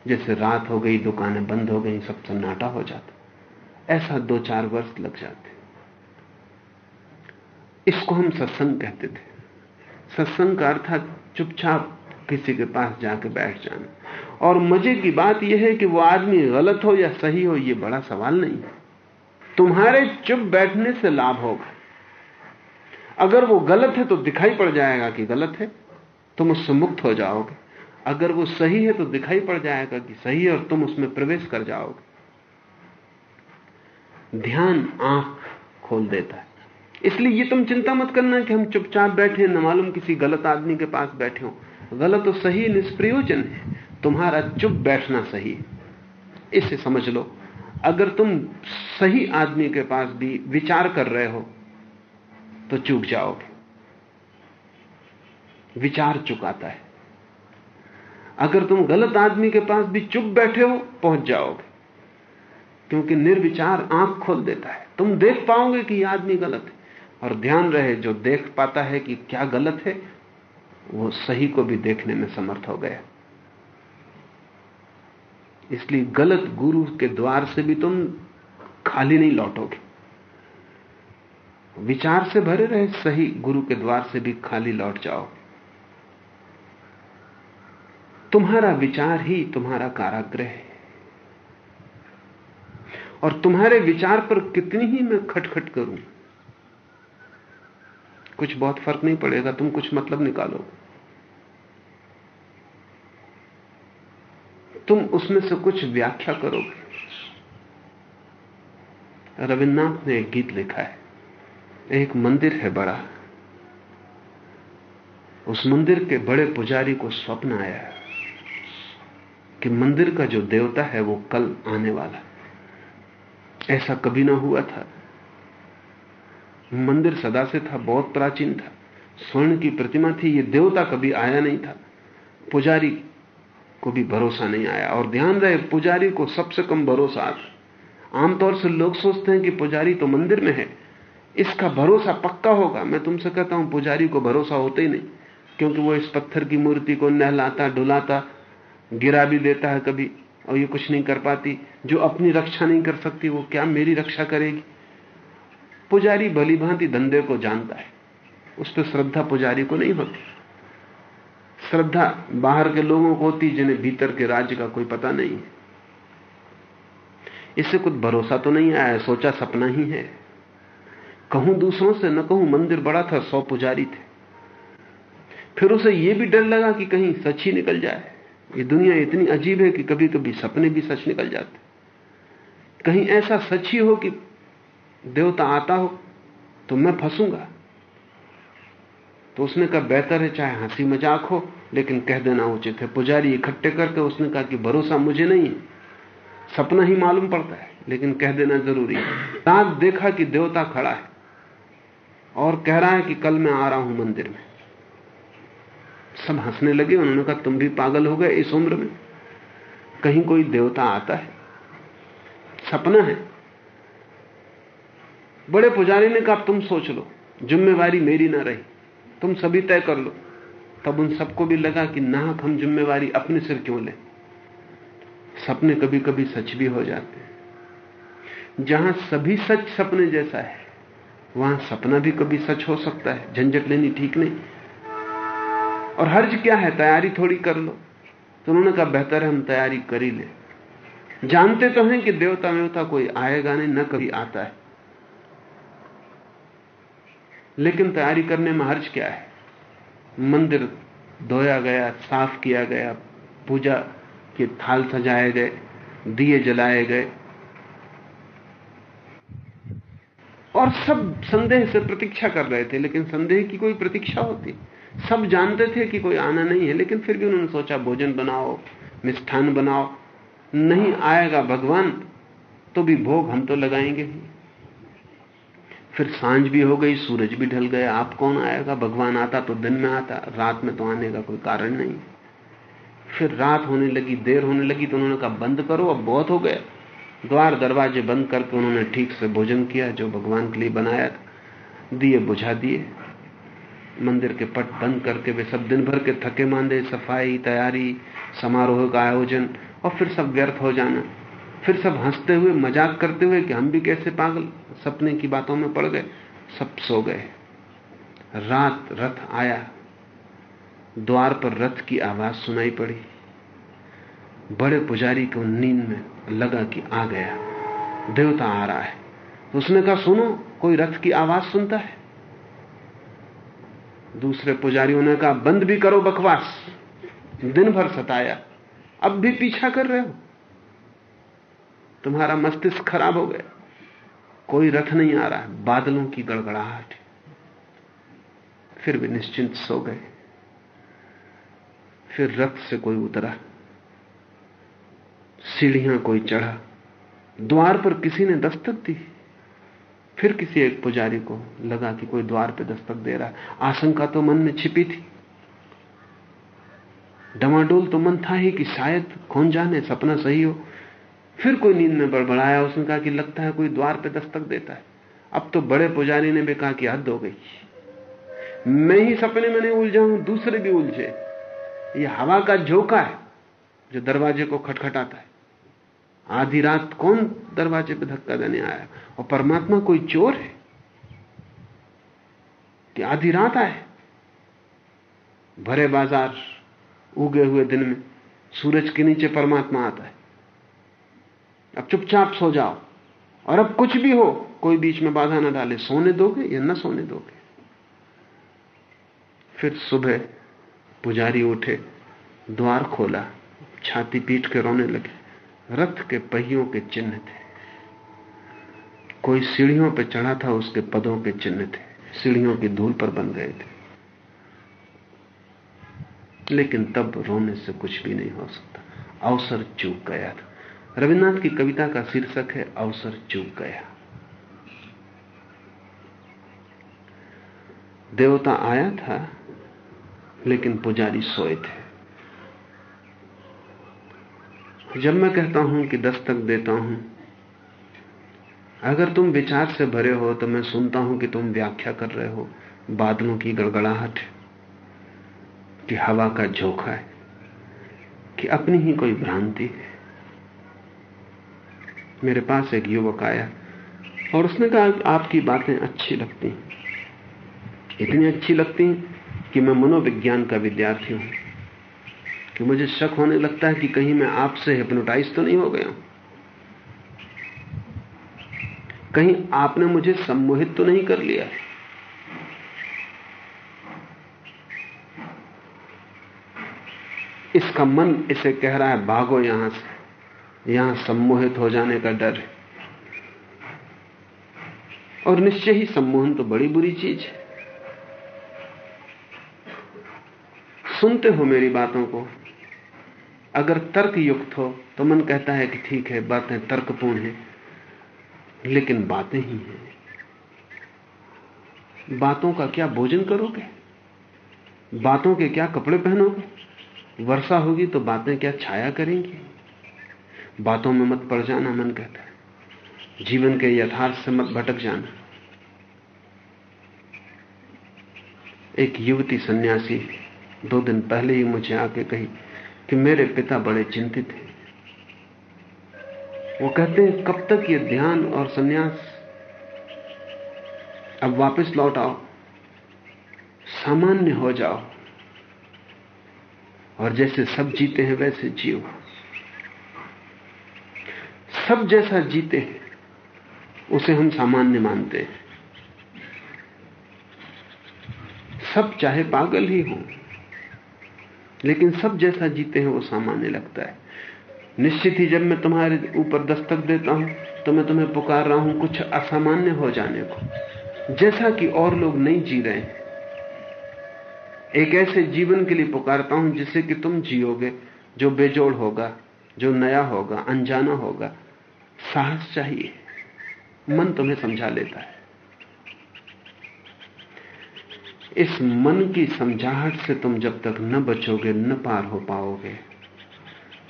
जैसे रात हो गई, दुकानें बंद हो गई, सब सन्नाटा हो जाता ऐसा दो चार वर्ष लग जाते इसको हम सत्संग कहते थे। सत्संग का अर्थात चुपचाप किसी के पास जाके बैठ जाना। और मज़े की बात यह है कि वो आदमी गलत हो या सही हो यह बड़ा सवाल नहीं है। तुम्हारे चुप बैठने से लाभ होगा। अगर वो गलत है तो दिखाई पड़ जाएगा कि गलत है। तुम उससे मुक्त हो जाओगे। अगर वो सही है तो दिखाई पड़ जाएगा कि सही है और तुम उसमें प्रवेश कर जाओगे। ध्यान आँख खोल देता है। इसलिए ये तुम चिंता मत करना कि हम चुपचाप बैठे न मालूम किसी गलत आदमी के पास बैठे हो। गलत और सही निष्प्रयोजन है। तुम्हारा चुप बैठना सही है। इसे समझ लो। अगर तुम सही आदमी के पास भी विचार कर रहे हो तो चूक जाओगे। विचार चुकाता है। अगर तुम गलत आदमी के पास भी चुप बैठे हो, पहुँच जाओगे। क्योंकि निर्विचार आँख खोल देता है। तुम देख पाओगे कि यह आदमी गलत है। और ध्यान रहे, जो देख पाता है कि क्या गलत है, वो सही को भी देखने में समर्थ हो गया। इसलिए गलत गुरु के द्वार से भी तुम खाली नहीं लौटोगे। विचार से भरे रहे, सही गुरु के द्वार से भी खाली लौट जाओ। तुम्हारा विचार ही तुम्हारा काराग्रह है। और तुम्हारे विचार पर कितनी ही मैं खटखट करूँ, कुछ बहुत फ़र्क नहीं पड़ेगा, तुम कुछ मतलब निकालो। तुम उसमें से कुछ व्याख्या करोगे। रविन्द्रनाथ ने एक गीत लिखा है, एक मंदिर है बड़ा। उस मंदिर के बड़े पुजारी को स्वप्न आया कि मंदिर का जो देवता है वो कल आने वाला ऐसा कभी ना हुआ था। मंदिर सदा से था, बहुत प्राचीन था। स्वर्ण की प्रतिमा थी, ये देवता कभी आया नहीं था। पुजारी को भी भरोसा नहीं आया। और ध्यान रहे, पुजारी को सबसे कम भरोसा आता आमतौर से लोग सोचते हैं कि पुजारी तो मंदिर में है। इसका भरोसा पक्का होगा। मैं तुमसे कहता हूँ, पुजारी को भरोसा होता ही नहीं। क्योंकि वो इस पत्थर की मूर्ति को नहलाता, डुलाता गिरा भी देता है कभी, और ये कुछ नहीं कर पाती। जो अपनी रक्षा नहीं कर सकती, वो क्या मेरी रक्षा करेगी? पुजारी भली भांति धंधे को जानता है। उस पर श्रद्धा पुजारी को नहीं होती। श्रद्धा बाहर के लोगों को होती, जिन्हें भीतर के राज्य का कोई पता नहीं है। इससे कुछ भरोसा तो नहीं आया, सोचा सपना ही है। कहूँ दूसरों से, न कहूँ मंदिर बड़ा था, सौ पुजारी थे। फिर उसे यह भी डर लगा कि कहीं सच ही निकल जाए। ये दुनिया इतनी अजीब है कि कभी कभी सपने भी सच निकल जाते कहीं ऐसा सच ही हो कि देवता आता हो तो मैं फंसूँगा। तो उसने कहा, बेहतर है चाहे हँसी मज़ाक हो, लेकिन कह देना उचित है। पुजारी इकट्ठे करके उसने कहा कि भरोसा मुझे नहीं है। सपना ही मालूम पड़ता है, लेकिन कह देना ज़रूरी है। रात देखा कि देवता खड़ा है और कह रहा है कि कल मैं आ रहा हूँ मंदिर में। सब हंसने लगे, उन्होंने कहा, तुम भी पागल हो गए इस उम्र में। कहीं कोई देवता आता है, सपना है। बड़े पुजारी ने कहा, तुम सोच लो, जिम्मेवारी मेरी ना रही, तुम सभी तय कर लो। तब उन सबको भी लगा कि नाहक हम जिम्मेवारी अपने सिर क्यों लें? सपने कभी कभी सच भी हो जाते हैं। जहाँ सभी सच सपने जैसा है, वहाँ सपना भी कभी सच हो सकता है, झंझट लेनी ठीक नहीं। और हर्ज क्या है? तैयारी थोड़ी कर लो। तो उन्होंने कहा, बेहतर है हम तैयारी कर ही ले। जानते तो हैं कि देवता वेवता कोई आएगा नहीं, न कभी आता है। लेकिन तैयारी करने में हर्ज क्या है? मंदिर धोया गया, साफ़ किया गया, पूजा के थाल सजाए गए, दिए जलाए गए। और सब संदेह से प्रतीक्षा कर रहे थे, लेकिन संदेह की कोई प्रतीक्षा होती? सब जानते थे कि कोई आना नहीं है, लेकिन फिर भी उन्होंने सोचा, भोजन बनाओ, मिष्ठान बनाओ, नहीं आएगा भगवान तो भी भोग हम तो लगाएँगे ही। फिर साँझ भी हो गई, सूरज भी ढल गया, आप कौन आएगा? भगवान आता तो दिन में आता, रात में तो आने का कोई कारण नहीं। फिर रात होने लगी, देर होने लगी तो उन्होंने कहा, बंद करो, अब बहुत हो गया। द्वार दरवाजे बंद करके उन्होंने ठीक से भोजन किया, जो भगवान के लिए बनाया दिए, बुझा दिए। मंदिर के पट बंद करके वे सब दिन भर के थके मांदे, सफ़ाई, तैयारी, समारोह का आयोजन, और फिर सब व्यर्थ हो जाना। फिर सब हँसते हुए, मज़ाक करते हुए कि हम भी कैसे पागल, सपने की बातों में पड़ गए, सब सो गए। रात रथ आया, द्वार पर रथ की आवाज़ सुनाई पड़ी। बड़े पुजारी को नींद में लगा कि आ गया, देवता आ रहा है। उसने कहा, सुनो, कोई रथ की आवाज़ सुनता है? दूसरे पुजारियों ने कहा, बंद भी करो बकवास। दिन भर सताया। अब भी पीछा कर रहे हो। तुम्हारा मस्तिष्क खराब हो गया। कोई रथ नहीं आ रहा है। बादलों की गड़गड़ाहट। फिर भी निश्चिंत सो गए। फिर रथ से कोई उतरा। सीढ़ियाँ कोई चढ़ा। द्वार पर किसी ने दस्तक दी। फिर किसी एक पुजारी को लगा कि कोई द्वार पर दस्तक दे रहा है। आशंका तो मन में छिपी थी। डमाडोल तो मन था ही कि शायद कौन जाने, सपना सही हो। फिर कोई नींद में बड़बड़ाया, उसने कहा कि लगता है कोई द्वार पे दस्तक देता है। अब तो बड़े पुजारी ने भी कहा कि हद हो गई। मैं ही सपने में नहीं उलझा हूँ, दूसरे भी उलझे। ये हवा का झोंका है जो दरवाजे को खटखटाता है। आधी रात कौन दरवाजे पे धक्का देने आया? और परमात्मा कोई चोर है? कि आधी रात आए? भरे बाज़ार, उगे हुए दिन में सूरज के नीचे परमात्मा आता है। अब चुपचाप सो जाओ। और अब कुछ भी हो, कोई बीच में बाधा ना डाले। सोने दोगे या न सोने दोगे? फिर सुबह पुजारी उठे, द्वार खोला, छाती पीट के रोने लगे। रथ के पहियों के चिन्ह थे कोई सीढ़ियों पर चढ़ा था, उसके पदों के चिन्ह थे सीढ़ियों की धूल पर बन गए थे। लेकिन तब रोने से कुछ भी नहीं हो सकता। अवसर चूक गया था। रविन्द्रनाथ की कविता का शीर्षक है, अवसर चूक गया। देवता आया था, लेकिन पुजारी सोए थे। जब मैं कहता हूँ कि दस्तक देता हूँ, अगर तुम विचार से भरे हो तो मैं सुनता हूँ कि तुम व्याख्या कर रहे हो। बादलों की गड़गड़ाहट, कि हवा का झोंका है, कि अपनी ही कोई भ्रांति मेरे पास एक युवक आया, और उसने कहा, आपकी बातें अच्छी लगती हैं। इतनी अच्छी लगती हैं कि मैं मनोविज्ञान का विद्यार्थी हूँ। कि मुझे शक होने लगता है कि कहीं मैं आपसे हिप्नोटाइज तो नहीं हो गया। हूँ कहीं आपने मुझे सम्मोहित तो नहीं कर लिया। इसका मन इसे कह रहा है, भागो यहाँ से। यहाँ सम्मोहित हो जाने का डर है। और निश्चय ही सम्मोहन तो बड़ी बुरी चीज़ है। सुनते हो मेरी बातों को। अगर तर्क युक्त हो तो मन कहता है कि ठीक है, बातें तर्कपूर्ण हैं, लेकिन बातें ही हैं। बातों का क्या भोजन करोगे? बातों के क्या कपड़े पहनोगे? वर्षा होगी तो बातें क्या छाया करेंगी? बातों में मत पड़ जाना, मन कहता है। जीवन के यथार्थ से मत भटक जाना। एक युवती सन्यासी दो दिन पहले ही मुझे आके कही कि मेरे पिता बड़े चिंतित हैं। वो कहते हैं, कब तक ये ध्यान और सन्यास? अब वापस लौट आओ। सामान्य हो जाओ। और जैसे सब जीते हैं, वैसे जियो। सब जैसा जीते हैं, उसे हम सामान्य मानते हैं। सब चाहे पागल ही हो लेकिन सब जैसा जीते हैं वो सामान्य लगता है। निश्चित ही जब मैं तुम्हारे ऊपर दस्तक देता हूँ तो मैं तुम्हें पुकार रहा हूँ कुछ असामान्य हो जाने को। जैसा कि और लोग नहीं जी रहे हैं, एक ऐसे जीवन के लिए पुकारता हूँ जिससे कि तुम जियोगे, जो बेजोड़ होगा, जो नया होगा, अनजाना होगा। साहस चाहिए। मन तुम्हें समझा लेता है। इस मन की समझाहट से तुम जब तक न बचोगे, न पार हो पाओगे,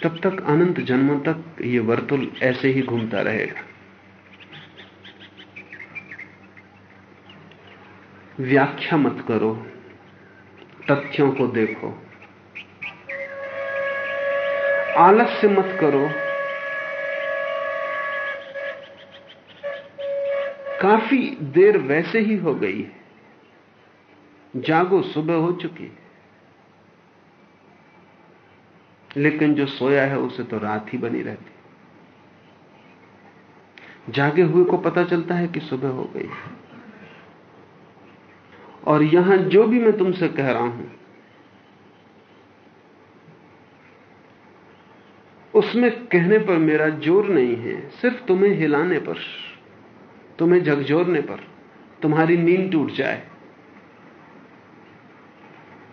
तब तक अनंत जन्मों तक ये वर्तुल ऐसे ही घूमता रहेगा। व्याख्या मत करो, तथ्यों को देखो। आलस्य मत करो। काफ़ी देर वैसे ही हो गई है। जागो, सुबह हो चुकी लेकिन जो सोया है, उसे तो रात ही बनी रहती जागे हुए को पता चलता है कि सुबह हो गई और यहाँ जो भी मैं तुमसे कह रहा हूँ, उसमें कहने पर मेरा ज़ोर नहीं है। सिर्फ़ तुम्हें हिलाने पर, तुम्हें झकझोरने पर, तुम्हारी नींद टूट जाए।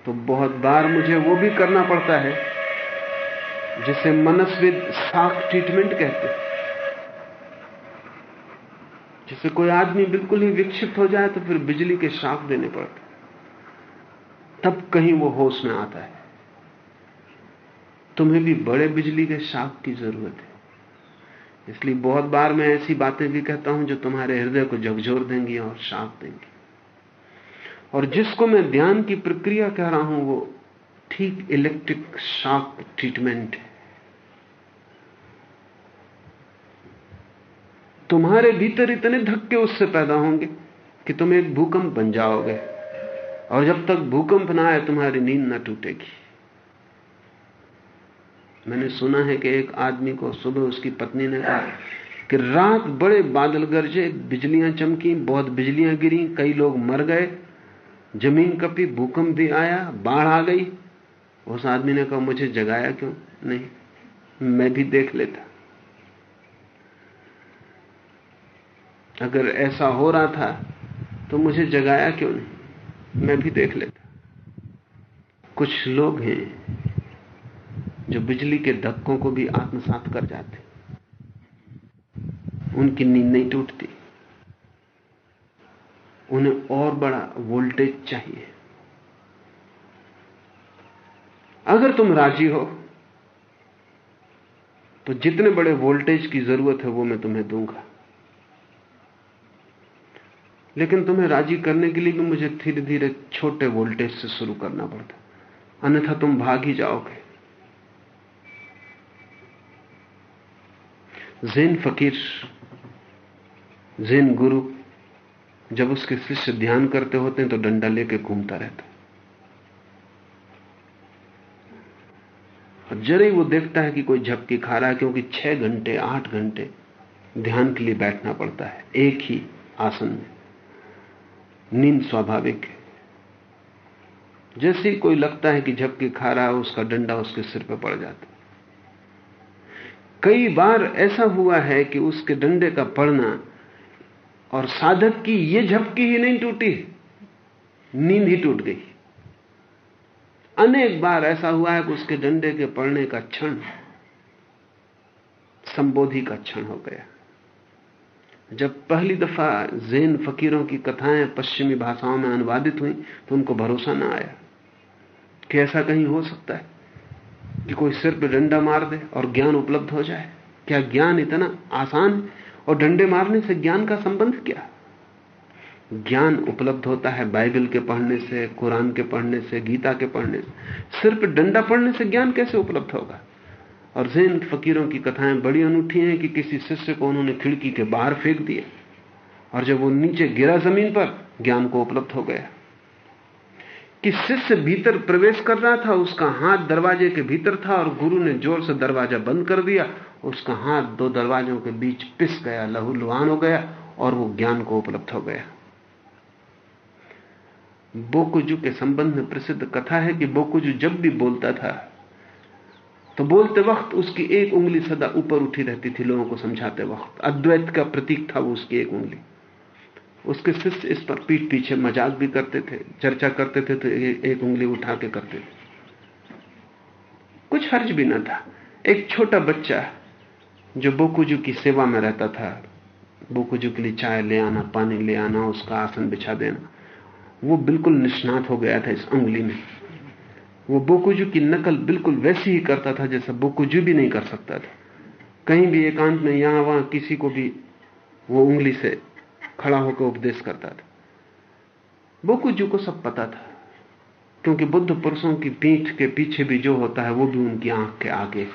तो बहुत बार मुझे वो भी करना पड़ता है, जिसे मनस्विद साख ट्रीटमेंट कहते हैं। जैसे कोई आदमी बिल्कुल ही विक्षिप्त हो जाए तो फिर बिजली के शाक देने पड़ते तब कहीं वो होश में आता है। तुम्हें भी बड़े बिजली के शाक की ज़रूरत है। इसलिए बहुत बार मैं ऐसी बातें भी कहता हूँ जो तुम्हारे हृदय को झकझोर देंगी और शाक देंगी। और जिसको मैं ध्यान की प्रक्रिया कह रहा हूँ, वो ठीक इलेक्ट्रिक शॉक ट्रीटमेंट है। तुम्हारे भीतर इतने धक्के उससे पैदा होंगे कि तुम एक भूकंप बन जाओगे, और जब तक भूकंप ना आए, तुम्हारी नींद ना टूटेगी। मैंने सुना है कि एक आदमी को सुबह उसकी पत्नी ने कहा कि रात बड़े बादल गरजे, बिजलियाँ चमकी, बहुत बिजलियाँ गिरी, कई लोग मर गए ज़मीन कपी भूकंप भी आया, बाढ़ आ गई। उस आदमी ने कहा, मुझे जगाया क्यों? नहीं, मैं भी देख लेता। अगर ऐसा हो रहा था तो मुझे जगाया क्यों नहीं? मैं भी देख लेता। कुछ लोग हैं जो बिजली के धक्कों को भी आत्मसात कर जाते उनकी नींद नहीं टूटती। उन्हें और बड़ा वोल्टेज चाहिए। अगर तुम राज़ी हो तो जितने बड़े वोल्टेज की ज़रूरत है वो मैं तुम्हें दूँगा। लेकिन तुम्हें राज़ी करने के लिए भी मुझे धीरे धीरे छोटे वोल्टेज से शुरू करना पड़ता। अन्यथा तुम भाग ही जाओगे। जैन फकीर, जैन गुरु जब उसके शिष्य ध्यान करते होते हैं तो डंडा लेके घूमता रहता है। और जरे वो देखता है कि कोई झपकी खा रहा है, क्योंकि छह घंटे, आठ घंटे ध्यान के लिए बैठना पड़ता है, एक ही आसन में। नींद स्वाभाविक है। जैसे ही कोई लगता है कि झपकी खा रहा है, उसका डंडा उसके सिर पर पड़ जाता है। कई बार ऐसा हुआ है कि उसके डंडे का पड़ना और साधक की ये झपकी ही नहीं टूटी। नींद ही टूट गई। अनेक बार ऐसा हुआ है कि उसके डंडे के पड़ने का क्षण, संबोधि का क्षण हो गया। जब पहली दफ़ा जैन फकीरों की कथाएँ पश्चिमी भाषाओं में अनुवादित हुई तो उनको भरोसा ना आया कि ऐसा कहीं हो सकता है कि कोई सिर पे डंडा मार दे और ज्ञान उपलब्ध हो जाए। क्या ज्ञान इतना आसान है और डंडे मारने से ज्ञान का संबंध क्या? ज्ञान उपलब्ध होता है बाइबल के पढ़ने से, कुरान के पढ़ने से, गीता के पढ़ने से। सिर्फ़ डंडा पढ़ने से ज्ञान कैसे उपलब्ध होगा? और जैन फकीरों की कथाएँ बड़ी अनूठी हैं कि किसी शिष्य को उन्होंने खिड़की के बाहर फेंक दिया और जब वो नीचे गिरा ज़मीन पर, ज्ञान को उपलब्ध हो गया। कि शिष्य भीतर प्रवेश कर रहा था, उसका हाथ दरवाजे के भीतर था और गुरु ने ज़ोर से दरवाज़ा बंद कर दिया, उसका हाथ दो दरवाजों के बीच पिस गया लहू लुहान हो गया और वो ज्ञान को उपलब्ध हो गया। बोकुजू के संबंध में प्रसिद्ध कथा है कि बोकुजू जब भी बोलता था तो बोलते वक्त उसकी एक उंगली सदा ऊपर उठी रहती थी, लोगों को समझाते वक्त। अद्वैत का प्रतीक था वो उसकी एक उंगली। उसके शिष्य इस पर पीठ पीछे मज़ाक भी करते थे चर्चा करते थे तो ए, एक उंगली उठा के करते थे। कुछ हर्ज भी न था। एक छोटा बच्चा जो बोकुजू की सेवा में रहता था बोकुजू के लिए चाय ले आना पानी ले आना उसका आसन बिछा देना वो बिल्कुल निष्णात हो गया था इस उंगली में। वो बोकुजू की नकल बिल्कुल वैसी ही करता था जैसा बोकुजू भी नहीं कर सकता था। कहीं भी एकांत में यहाँ वहाँ किसी को भी वो उंगली से खड़ा होकर उपदेश करता था। बोकुजू को सब पता था, क्योंकि बुद्ध पुरुषों की पीठ के पीछे भी जो होता है वो भी उनकी आँख के आगे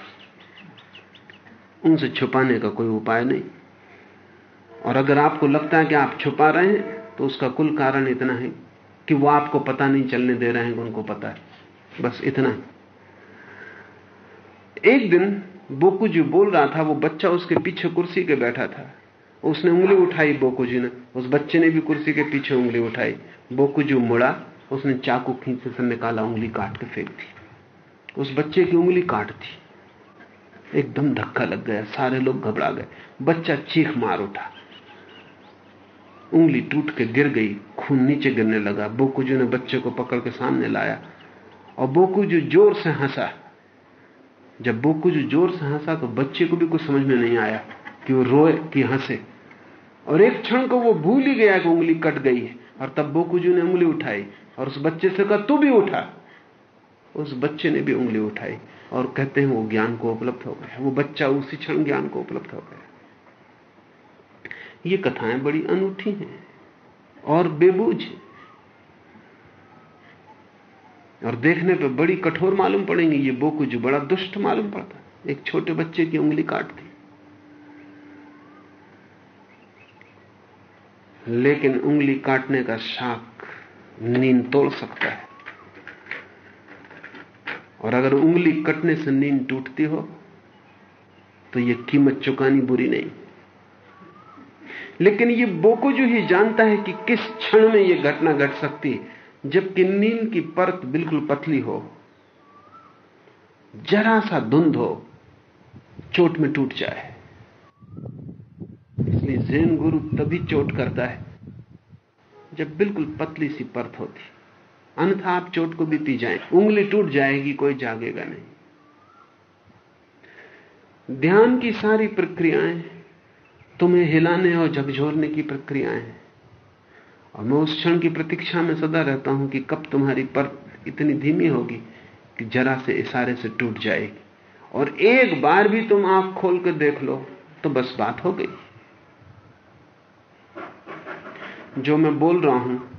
उनसे छुपाने का कोई उपाय नहीं। और अगर आपको लगता है कि आप छुपा रहे हैं तो उसका कुल कारण इतना है कि वो आपको पता नहीं चलने दे रहे हैं कि उनको पता है। बस इतना ही। एक दिन बोकू जो बोल रहा था, वो बच्चा उसके पीछे कुर्सी के बैठा था। उसने उंगली उठाई बोकुजी ने। उस बच्चे ने भी कुर्सी के पीछे उंगली उठाई। बोकुजू मुड़ा, उसने चाकू खींचे से निकाला उंगली काट के फेंक दी। उस बच्चे की उंगली काट दी। एकदम धक्का लग गया, सारे लोग घबरा गए। बच्चा चीख मार उठा। उंगली टूट के गिर गई, खून नीचे गिरने लगा। बोकुजू ने बच्चे को पकड़ के सामने लाया और बोकुजू ज़ोर से हंसा। जब बोकुजू ज़ोर से हंसा तो बच्चे को भी कुछ समझ में नहीं आया। कि वो रोए कि हंसे। और एक क्षण को वो भूल ही गया कि उंगली कट गई है। और तब बोकुजू ने उंगली उठाई और उस बच्चे से कहा, तू भी उठा। उस बच्चे ने भी उंगली उठाई और कहते हैं वो ज्ञान को उपलब्ध हो गया। वो बच्चा उसी क्षण ज्ञान को उपलब्ध हो गया। ये कथाएँ बड़ी अनूठी हैं और बेबूझ और देखने पे बड़ी कठोर मालूम पड़ेंगी। ये बोकुजू बड़ा दुष्ट मालूम पड़ता। एक छोटे बच्चे की उंगली काट दी। लेकिन उंगली काटने का शाक नींद तोड़ सकता है। और अगर उंगली कटने से नींद टूटती हो तो यह कीमत चुकानी बुरी नहीं। लेकिन ये बोकुजू ही जानता है कि किस क्षण में यह घटना घट गट सकती जबकि नींद की परत बिल्कुल पतली हो, जरा सा धुंध हो, चोट में टूट जाए। इसलिए जैन गुरु तभी चोट करता है, जब बिल्कुल पतली सी परत होती। अन्यथा आप चोट को भी पी जाए। उंगली टूट जाएगी, कोई जागेगा नहीं। ध्यान की सारी प्रक्रियाएँ तुम्हें हिलाने और झकझोरने की प्रक्रियाएँ हैं। और मैं उस क्षण की प्रतीक्षा में सदा रहता हूँ कि कब तुम्हारी परत इतनी धीमी होगी कि जरा से इशारे से टूट जाएगी। और एक बार भी तुम आँख खोल कर देख लो तो बस बात हो गई। जो मैं बोल रहा हूँ,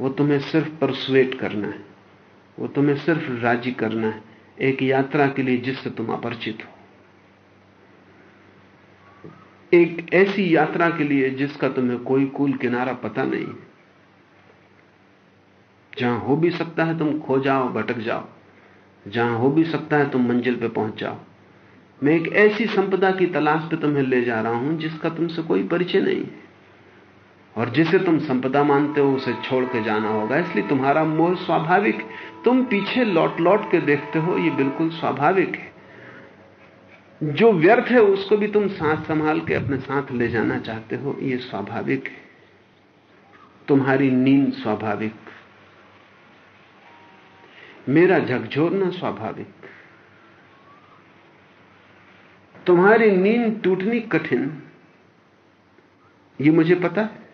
वो तुम्हें सिर्फ़ परसुएट करना है। वो तुम्हें सिर्फ़ राज़ी करना है, एक यात्रा के लिए जिससे तुम अपरिचित हो। एक ऐसी यात्रा के लिए जिसका तुम्हें कोई कूल किनारा पता नहीं जहाँ हो भी सकता है तुम खो जाओ, भटक जाओ। जहाँ हो भी सकता है तुम मंजिल पे पहुँच जाओ। मैं एक ऐसी संपदा की तलाश पे तुम्हें ले जा रहा हूँ जिसका तुमसे कोई परिचय नहीं है। और जिसे तुम संपदा मानते हो, उसे छोड़ के जाना होगा। इसलिए तुम्हारा मोह स्वाभाविक। तुम पीछे लौट लौट के देखते हो, ये बिल्कुल स्वाभाविक है। जो व्यर्थ है, उसको भी तुम साथ संभाल के अपने साथ ले जाना चाहते हो, ये स्वाभाविक है। तुम्हारी नींद स्वाभाविक। मेरा झकझोरना स्वाभाविक। तुम्हारी नींद टूटनी कठिन। ये मुझे पता है।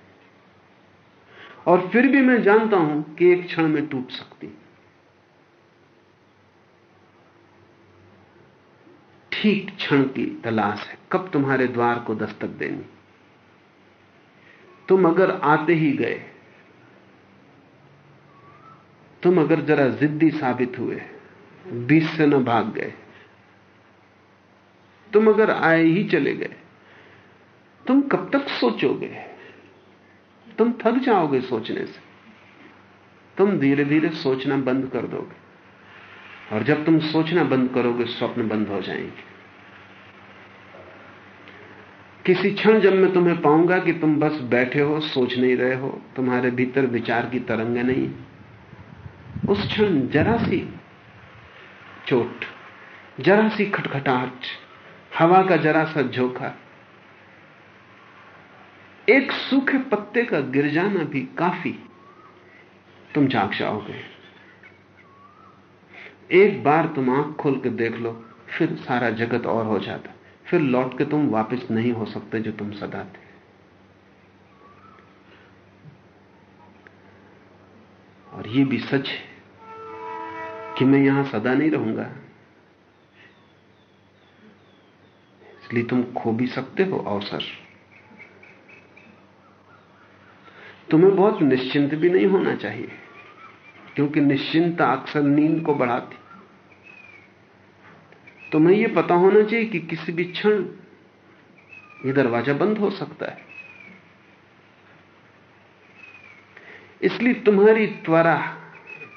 और फिर भी मैं जानता हूँ कि एक क्षण में टूट सकती। ठीक क्षण की तलाश है। कब तुम्हारे द्वार को दस्तक देनी तुम अगर आते ही गए, तुम अगर जरा जिद्दी साबित हुए बीच से न भाग गए, तुम अगर आए ही चले गए, तुम कब तक सोचोगे? तुम थक जाओगे सोचने से। तुम धीरे धीरे सोचना बंद कर दोगे। और जब तुम सोचना बंद करोगे, स्वप्न बंद हो जाएँगे। किसी क्षण जब मैं तुम्हें पाऊँगा कि तुम बस बैठे हो, सोच नहीं रहे हो, तुम्हारे भीतर विचार की तरंग नहीं। उस क्षण जरा सी चोट, जरा सी खटखटाहट, हवा का जरा सा झोंका एक सूखे पत्ते का गिर जाना भी काफ़ी तुम जाग जाओगे। एक बार तुम आँख खोल के देख लो, फिर सारा जगत और हो जाता। फिर लौट के तुम वापस नहीं हो सकते जो तुम सदा थे। और ये भी सच है कि मैं यहाँ सदा नहीं रहूँगा। इसलिए तुम खो भी सकते हो, अवसर। तुम्हें बहुत निश्चिंत भी नहीं होना चाहिए, क्योंकि निश्चिंतता अक्सर नींद को बढ़ाती। तुम्हें यह पता होना चाहिए कि किसी भी क्षण यह दरवाज़ा बंद हो सकता है। इसलिए तुम्हारी त्वरा,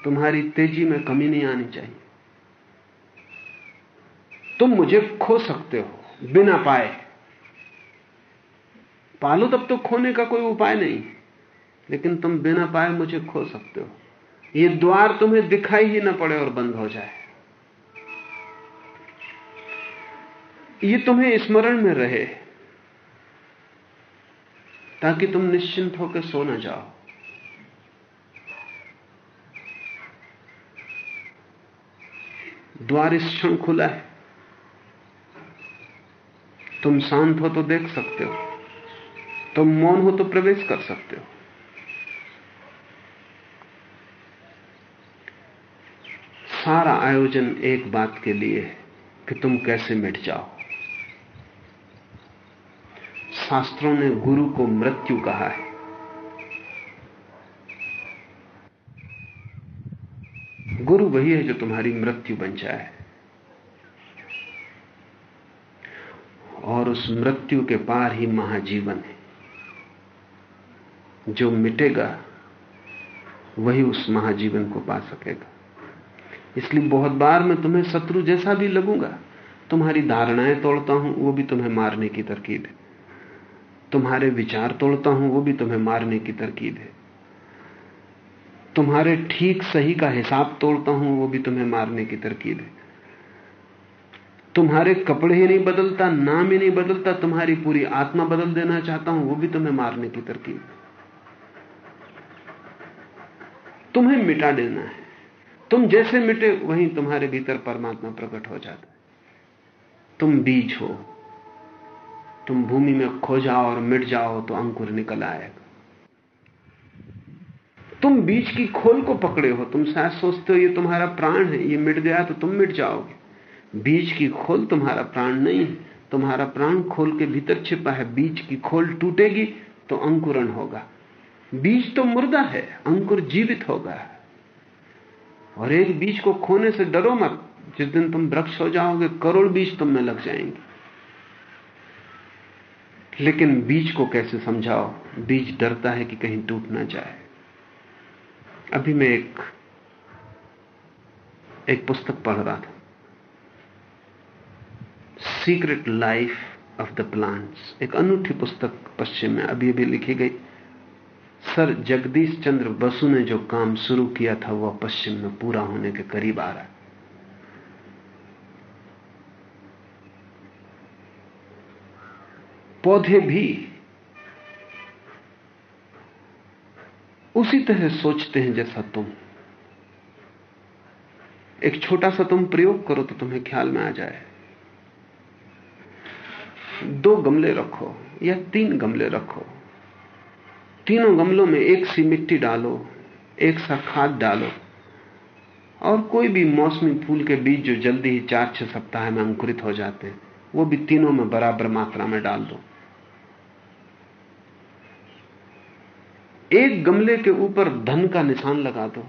तुम्हारी तेज़ी में कमी नहीं आनी चाहिए। तुम मुझे खो सकते हो, बिना पाए। पालो तब तो खोने का कोई उपाय नहीं। लेकिन तुम बिना पाए मुझे खो सकते हो। ये द्वार तुम्हें दिखाई ही ना पड़े और बंद हो जाए। ये तुम्हें स्मरण में रहे, ताकि तुम निश्चिंत होकर सो ना जाओ। द्वार इस क्षण खुला है। तुम शांत हो तो देख सकते हो। तुम मौन हो तो प्रवेश कर सकते हो। सारा आयोजन एक बात के लिए है कि तुम कैसे मिट जाओ। शास्त्रों ने गुरु को मृत्यु कहा है। गुरु वही है जो तुम्हारी मृत्यु बन जाए। और उस मृत्यु के पार ही महाजीवन है। जो मिटेगा, वही उस महाजीवन को पा सकेगा। इसलिए बहुत बार मैं तुम्हें शत्रु जैसा भी लगूँगा, तुम्हारी धारणाएँ तोड़ता हूँ, वो भी तुम्हें मारने की तरकीब है। तुम्हारे विचार तोड़ता हूँ, वो भी तुम्हें मारने की तरकीब है। तुम्हारे ठीक सही का हिसाब तोड़ता हूँ, वो भी तुम्हें मारने की तरकीब है। तुम्हारे कपड़े ही नहीं बदलता, नाम ही नहीं बदलता, तुम्हारी पूरी आत्मा बदल देना चाहता हूँ, वो भी तुम्हें मारने की तरकीब तुम्हें मिटा देना है। तुम जैसे मिटे, वहीं तुम्हारे भीतर परमात्मा प्रकट हो जाता है। तुम बीज हो। तुम भूमि में खो जाओ और मिट जाओ तो अंकुर निकल आएगा। तुम बीज की खोल को पकड़े हो। तुम शायद सोचते हो, ये तुम्हारा प्राण है, ये मिट गया तो तुम मिट जाओगे। बीज की खोल तुम्हारा प्राण नहीं है। तुम्हारा प्राण खोल के भीतर छिपा है। बीज की खोल टूटेगी तो अंकुरण होगा। बीज तो मुर्दा है, अंकुर जीवित होगा। और एक बीज को खोने से डरो मत। जिस दिन तुम वृक्ष हो जाओगे, करोड़ बीज तुम में लग जाएँगे। लेकिन बीज को कैसे समझाओ? बीज डरता है कि कहीं टूट ना जाए। अभी मैं एक एक पुस्तक पढ़ रहा था। Secret life of the plants एक अनूठी पुस्तक पश्चिम में अभी अभी लिखी गई। सर जगदीश चंद्र बसु ने जो काम शुरू किया था, वह पश्चिम में पूरा होने के करीब आ रहा है। पौधे भी उसी तरह सोचते हैं जैसा तुम। एक छोटा सा तुम प्रयोग करो तो तुम्हें ख्याल में आ जाए। दो गमले रखो या तीन गमले रखो। तीनों गमलों में एक सी मिट्टी डालो, एक सा खाद डालो, और कोई भी मौसमी फूल के बीज जो जल्दी ही चार छह सप्ताह में अंकुरित हो जाते हैं, वो भी तीनों में बराबर मात्रा में डाल दो। एक गमले के ऊपर धन का निशान लगा दो,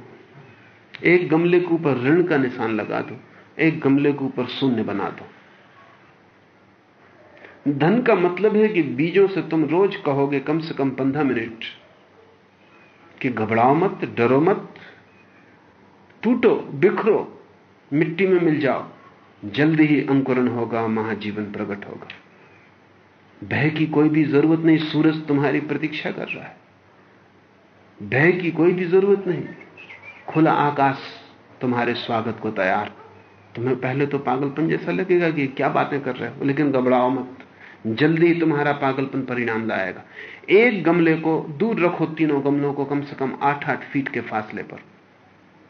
एक गमले के ऊपर ऋण का निशान लगा दो, एक गमले के ऊपर शून्य बना दो। धन का मतलब है कि बीजों से तुम रोज कहोगे कम से कम पंद्रह मिनट कि घबराओ मत, डरो मत, टूटो, बिखरो, मिट्टी में मिल जाओ, जल्दी ही अंकुरण होगा, महाजीवन प्रकट होगा। भय की कोई भी ज़रूरत नहीं, सूरज तुम्हारी प्रतीक्षा कर रहा है। भय की कोई भी ज़रूरत नहीं, खुला आकाश तुम्हारे स्वागत को तैयार। तुम्हें पहले तो पागलपन जैसा लगेगा कि क्या बातें कर रहे हो, लेकिन घबराओ मत। जल्दी ही तुम्हारा पागलपन परिणाम लाएगा। एक गमले को दूर रखो, तीनों गमलों को कम से कम आठ आठ फीट के फासले पर,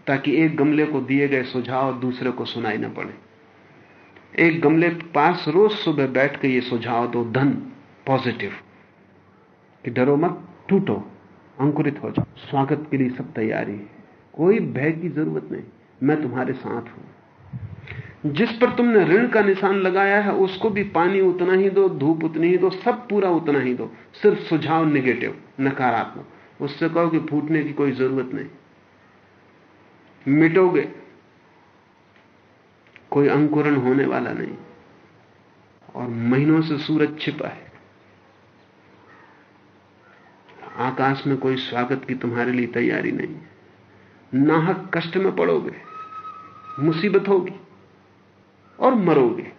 ताकि एक गमले को दिए गए सुझाव दूसरे को सुनाई न पड़े। एक गमले पास रोज सुबह बैठ के ये सुझाव दो, धन पॉजिटिव कि डरो मत, टूटो, अंकुरित हो जाओ, स्वागत के लिए सब तैयारी है। कोई भय की ज़रूरत नहीं, मैं तुम्हारे साथ हूँ। जिस पर तुमने ऋण का निशान लगाया है, उसको भी पानी उतना ही दो, धूप उतनी ही दो, सब पूरा उतना ही दो। सिर्फ़ सुझाव निगेटिव नकारात्मक। उससे कहो कि फूटने की कोई ज़रूरत नहीं। मिटोगे। कोई अंकुरण होने वाला नहीं। और महीनों से सूरज छिपा है। आकाश में कोई स्वागत की तुम्हारे लिए तैयारी नहीं। नाहक कष्ट में पड़ोगे। मुसीबत होगी। और मरोगे।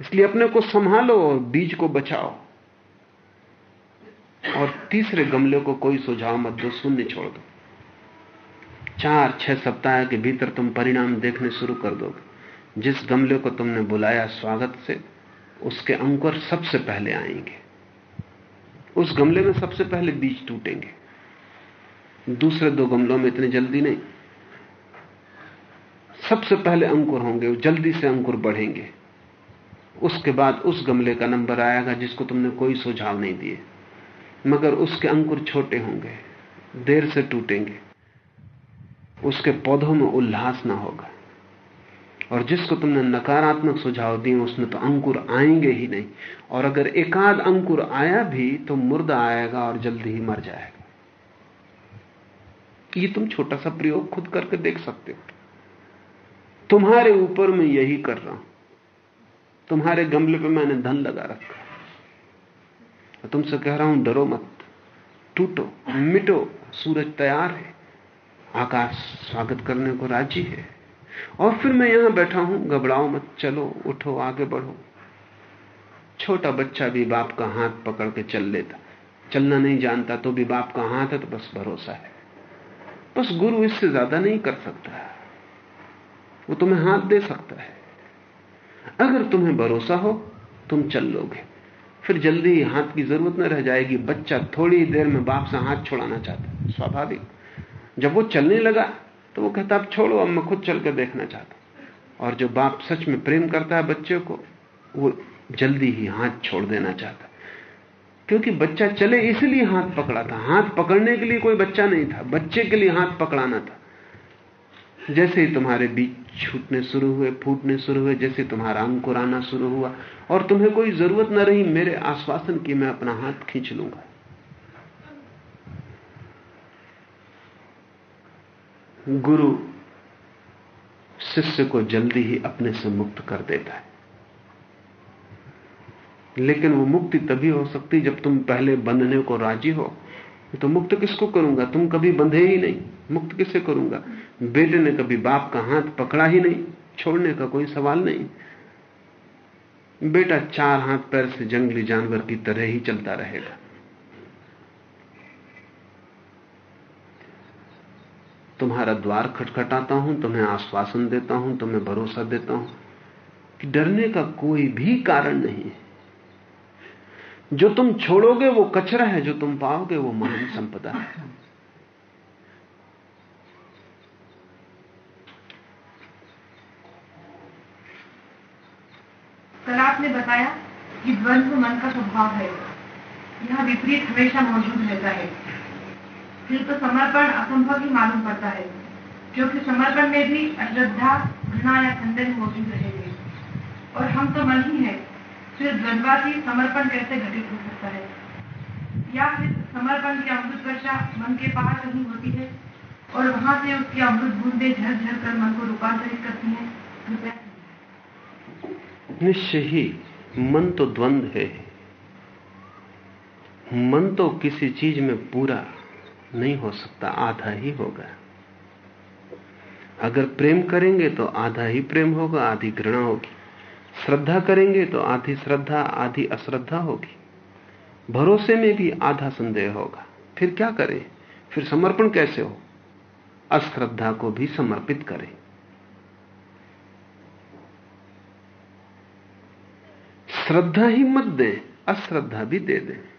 इसलिए अपने को संभालो और बीज को बचाओ। और तीसरे गमले को कोई सुझाव मत दो, शून्य छोड़ दो। चार, छह सप्ताह के भीतर तुम परिणाम देखने शुरू कर दोगे। जिस गमले को तुमने बुलाया स्वागत से, उसके अंकुर सबसे पहले आएँगे। उस गमले में सबसे पहले बीज टूटेंगे। दूसरे दो गमलों में इतनी जल्दी नहीं। सबसे पहले अंकुर होंगे जल्दी से अंकुर बढ़ेंगे। उसके बाद उस गमले का नंबर आएगा जिसको तुमने कोई सुझाव नहीं दिए। मगर उसके अंकुर छोटे होंगे, देर से टूटेंगे। उसके पौधों में उल्लास ना होगा। और जिसको तुमने नकारात्मक सुझाव दिए, उसमें तो अंकुर आएँगे ही नहीं। और अगर एकाध अंकुर आया भी तो मुर्दा आएगा और जल्दी ही मर जाएगा। ये तुम छोटा सा प्रयोग खुद करके देख सकते हो। तुम्हारे ऊपर मैं यही कर रहा हूँ। तुम्हारे गमले पे मैंने धन लगा रखा तुमसे कह रहा हूँ, डरो मत। टूटो, मिटो। सूरज तैयार है। आकाश स्वागत करने को राज़ी है। और फिर मैं यहाँ बैठा हूँ, घबराओ मत। चलो, उठो, आगे बढ़ो। छोटा बच्चा भी बाप का हाथ पकड़ के चल लेता। चलना नहीं जानता तो भी बाप का हाथ है तो बस भरोसा है। बस गुरु इससे ज़्यादा नहीं कर सकता। वो तुम्हें हाथ दे सकता है। अगर तुम्हें भरोसा हो, तुम चल लोगे। फिर जल्दी हाथ की ज़रूरत न रह जाएगी। बच्चा थोड़ी देर में बाप से हाथ छोड़ाना चाहता स्वाभाविक। जब वो चलने लगा तो वो कहता, अब छोड़ो, अब मैं खुद चल कर देखना चाहता और जो बाप सच में प्रेम करता है बच्चे को, वो जल्दी ही हाथ छोड़ देना चाहता क्योंकि बच्चा चले इसलिए हाथ पकड़ा था। हाथ पकड़ने के लिए कोई बच्चा नहीं था। बच्चे के लिए हाथ पकड़ाना था। जैसे ही तुम्हारे बीच छूटने शुरू हुए, फूटने शुरू हुए, जैसे तुम्हारा अंकुर आना शुरू हुआ, और तुम्हें कोई ज़रूरत न रही, मेरे आश्वासन की मैं अपना हाथ खींच लूँगा। गुरु शिष्य को जल्दी ही अपने से मुक्त कर देता है। लेकिन वो मुक्ति तभी हो सकती जब तुम पहले बंधने को राज़ी हो। तो मुक्त किसको करूँगा? तुम कभी बंधे ही नहीं। मुक्त किसे करूँगा? बेटे ने कभी बाप का हाथ पकड़ा ही नहीं, छोड़ने का कोई सवाल नहीं। बेटा चार हाथ पैर से जंगली जानवर की तरह ही चलता रहेगा। तुम्हारा द्वार खटखटाता हूँ, तुम्हें आश्वासन देता हूँ, तुम्हें भरोसा देता हूँ कि डरने का कोई भी कारण नहीं है। जो तुम छोड़ोगे वो कचरा है, जो तुम पाओगे वो महान संपदा है। कल आपने बताया कि द्वंद्व मन का स्वभाव है। यह विपरीत हमेशा मौजूद रहता है। फिर तो समर्पण असंभव ही मालूम पड़ता है क्योंकि समर्पण में भी अश्रद्धा, घृणा या संदेह मौजूद रहेंगे। और हम तो मन ही है। फिर द्वंद्वासी समर्पण कैसे घटित हो सकता है? या फिर समर्पण की अमृत वर्षा मन के पार कहीं होती है और वहाँ से उसकी अमृत बूंदे झर झर कर मन को रूपांतरित करती है? कृपया निश्चय ही, मन तो द्वंद है। मन तो किसी चीज़ में पूरा नहीं हो सकता, आधा ही होगा। अगर प्रेम करेंगे तो आधा ही प्रेम होगा, आधी घृणा होगी। श्रद्धा करेंगे तो आधी श्रद्धा, आधी अश्रद्धा होगी। भरोसे में भी आधा संदेह होगा। फिर क्या करें? फिर समर्पण कैसे हो? अश्रद्धा को भी समर्पित करें। श्रद्धा ही मत दें, अश्रद्धा भी दे दें।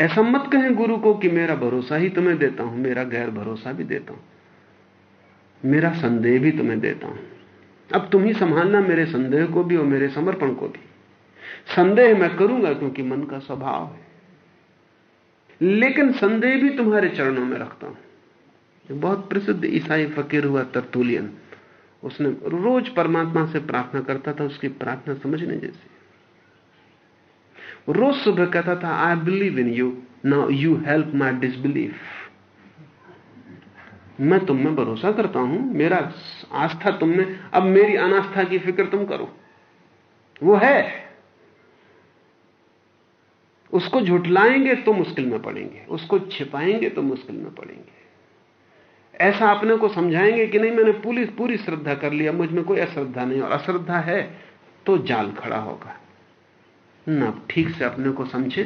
ऐसा मत कहें गुरु को कि मेरा भरोसा ही तुम्हें देता हूँ, मेरा गैर भरोसा भी देता हूँ। मेरा संदेह भी तुम्हें देता हूँ। अब तुम ही संभालना मेरे संदेह को भी और मेरे समर्पण को भी। संदेह मैं करूँगा क्योंकि मन का स्वभाव है। लेकिन संदेह भी तुम्हारे चरणों में रखता हूँ। बहुत प्रसिद्ध ईसाई फकीर हुआ तरतुलियन। उसने रोज परमात्मा से प्रार्थना करता था, उसकी प्रार्थना समझने जैसी। रोज सुबह कहता था I believe in you now you help my disbelief मैं तुम में भरोसा करता हूँ, मेरा आस्था तुमने अब मेरी अनास्था की फ़िक्र तुम करो। वो है। उसको झुटलाएँगे तो मुश्किल में पड़ेंगे, उसको छिपाएँगे तो मुश्किल में पड़ेंगे। ऐसा अपने को समझाएँगे कि नहीं, मैंने पूरी पूरी श्रद्धा कर लिया, मुझमें कोई अश्रद्धा नहीं, और अश्रद्धा है तो जाल खड़ा होगा। ना ठीक से अपने को समझे,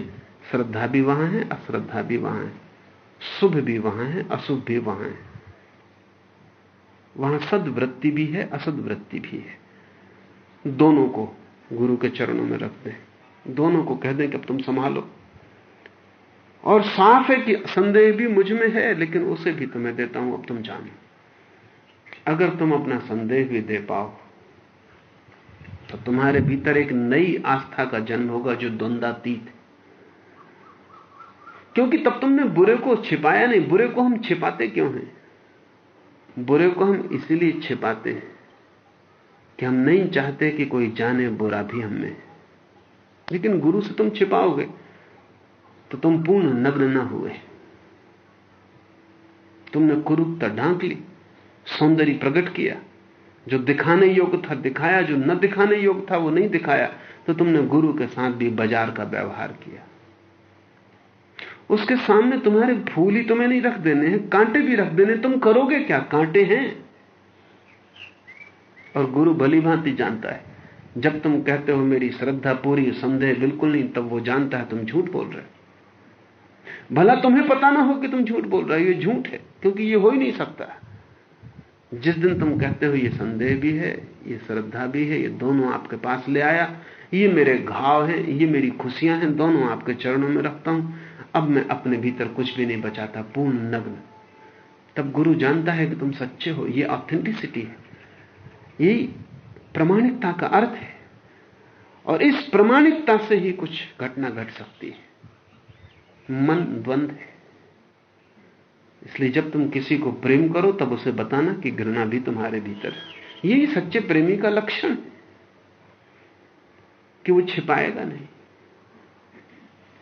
श्रद्धा भी वहाँ है, अश्रद्धा भी वहाँ है, शुभ भी वहाँ है, अशुभ भी वहाँ है। वहाँ सदवृत्ति भी है, असदवृत्ति भी है। दोनों को गुरु के चरणों में रख दें दोनों को कह दें कि अब तुम संभालो। और साफ़ है कि संदेह भी मुझमें है, लेकिन उसे भी तुम्हें देता हूँ, अब तुम जानो। अगर तुम अपना संदेह भी दे पाओ तो तुम्हारे भीतर एक नई आस्था का जन्म होगा जो द्वंदातीत क्योंकि तब तुमने बुरे को छिपाया नहीं, बुरे को हम छिपाते क्यों हैं? बुरे को हम इसीलिए छिपाते हैं कि हम नहीं चाहते कि कोई जाने बुरा भी हमें लेकिन गुरु से तुम छिपाओगे तो तुम पूर्ण नग्न न हुए। तुमने कुरूपता ढांक ली, सौंदर्य प्रकट किया। जो दिखाने योग्य था, दिखाया। जो न दिखाने योग्य था, वो नहीं दिखाया। तो तुमने गुरु के साथ भी बाज़ार का व्यवहार किया। उसके सामने तुम्हारे फूल ही तुम्हें नहीं रख देने हैं, कांटे भी रख देने तुम करोगे क्या? कांटे हैं। और गुरु भली भांति जानता है। जब तुम कहते हो मेरी श्रद्धा, पूरी संदेह बिल्कुल नहीं, तब वो जानता है तुम झूठ बोल रहे भला तुम्हें पता ना हो कि तुम झूठ बोल रहे हो, ये झूठ है, क्योंकि ये हो ही नहीं सकता। जिस दिन तुम कहते हो ये संदेह भी है, ये श्रद्धा भी है, ये दोनों आपके पास ले आया, ये मेरे घाव हैं, ये मेरी खुशियाँ हैं, दोनों आपके चरणों में रखता हूँ। अब मैं अपने भीतर कुछ भी नहीं बचाता, पूर्ण नग्न। तब गुरु जानता है कि तुम सच्चे हो, ये ऑथेंटिसिटी है। यही प्रमाणिकता का अर्थ है। और इस प्रमाणिकता से ही कुछ घटना घट गट सकती है। मन द्वंद है। इसलिए जब तुम किसी को प्रेम करो, तब उसे बताना कि घृणा भी तुम्हारे भीतर है। यही सच्चे प्रेमी का लक्षण कि वो छिपाएगा नहीं।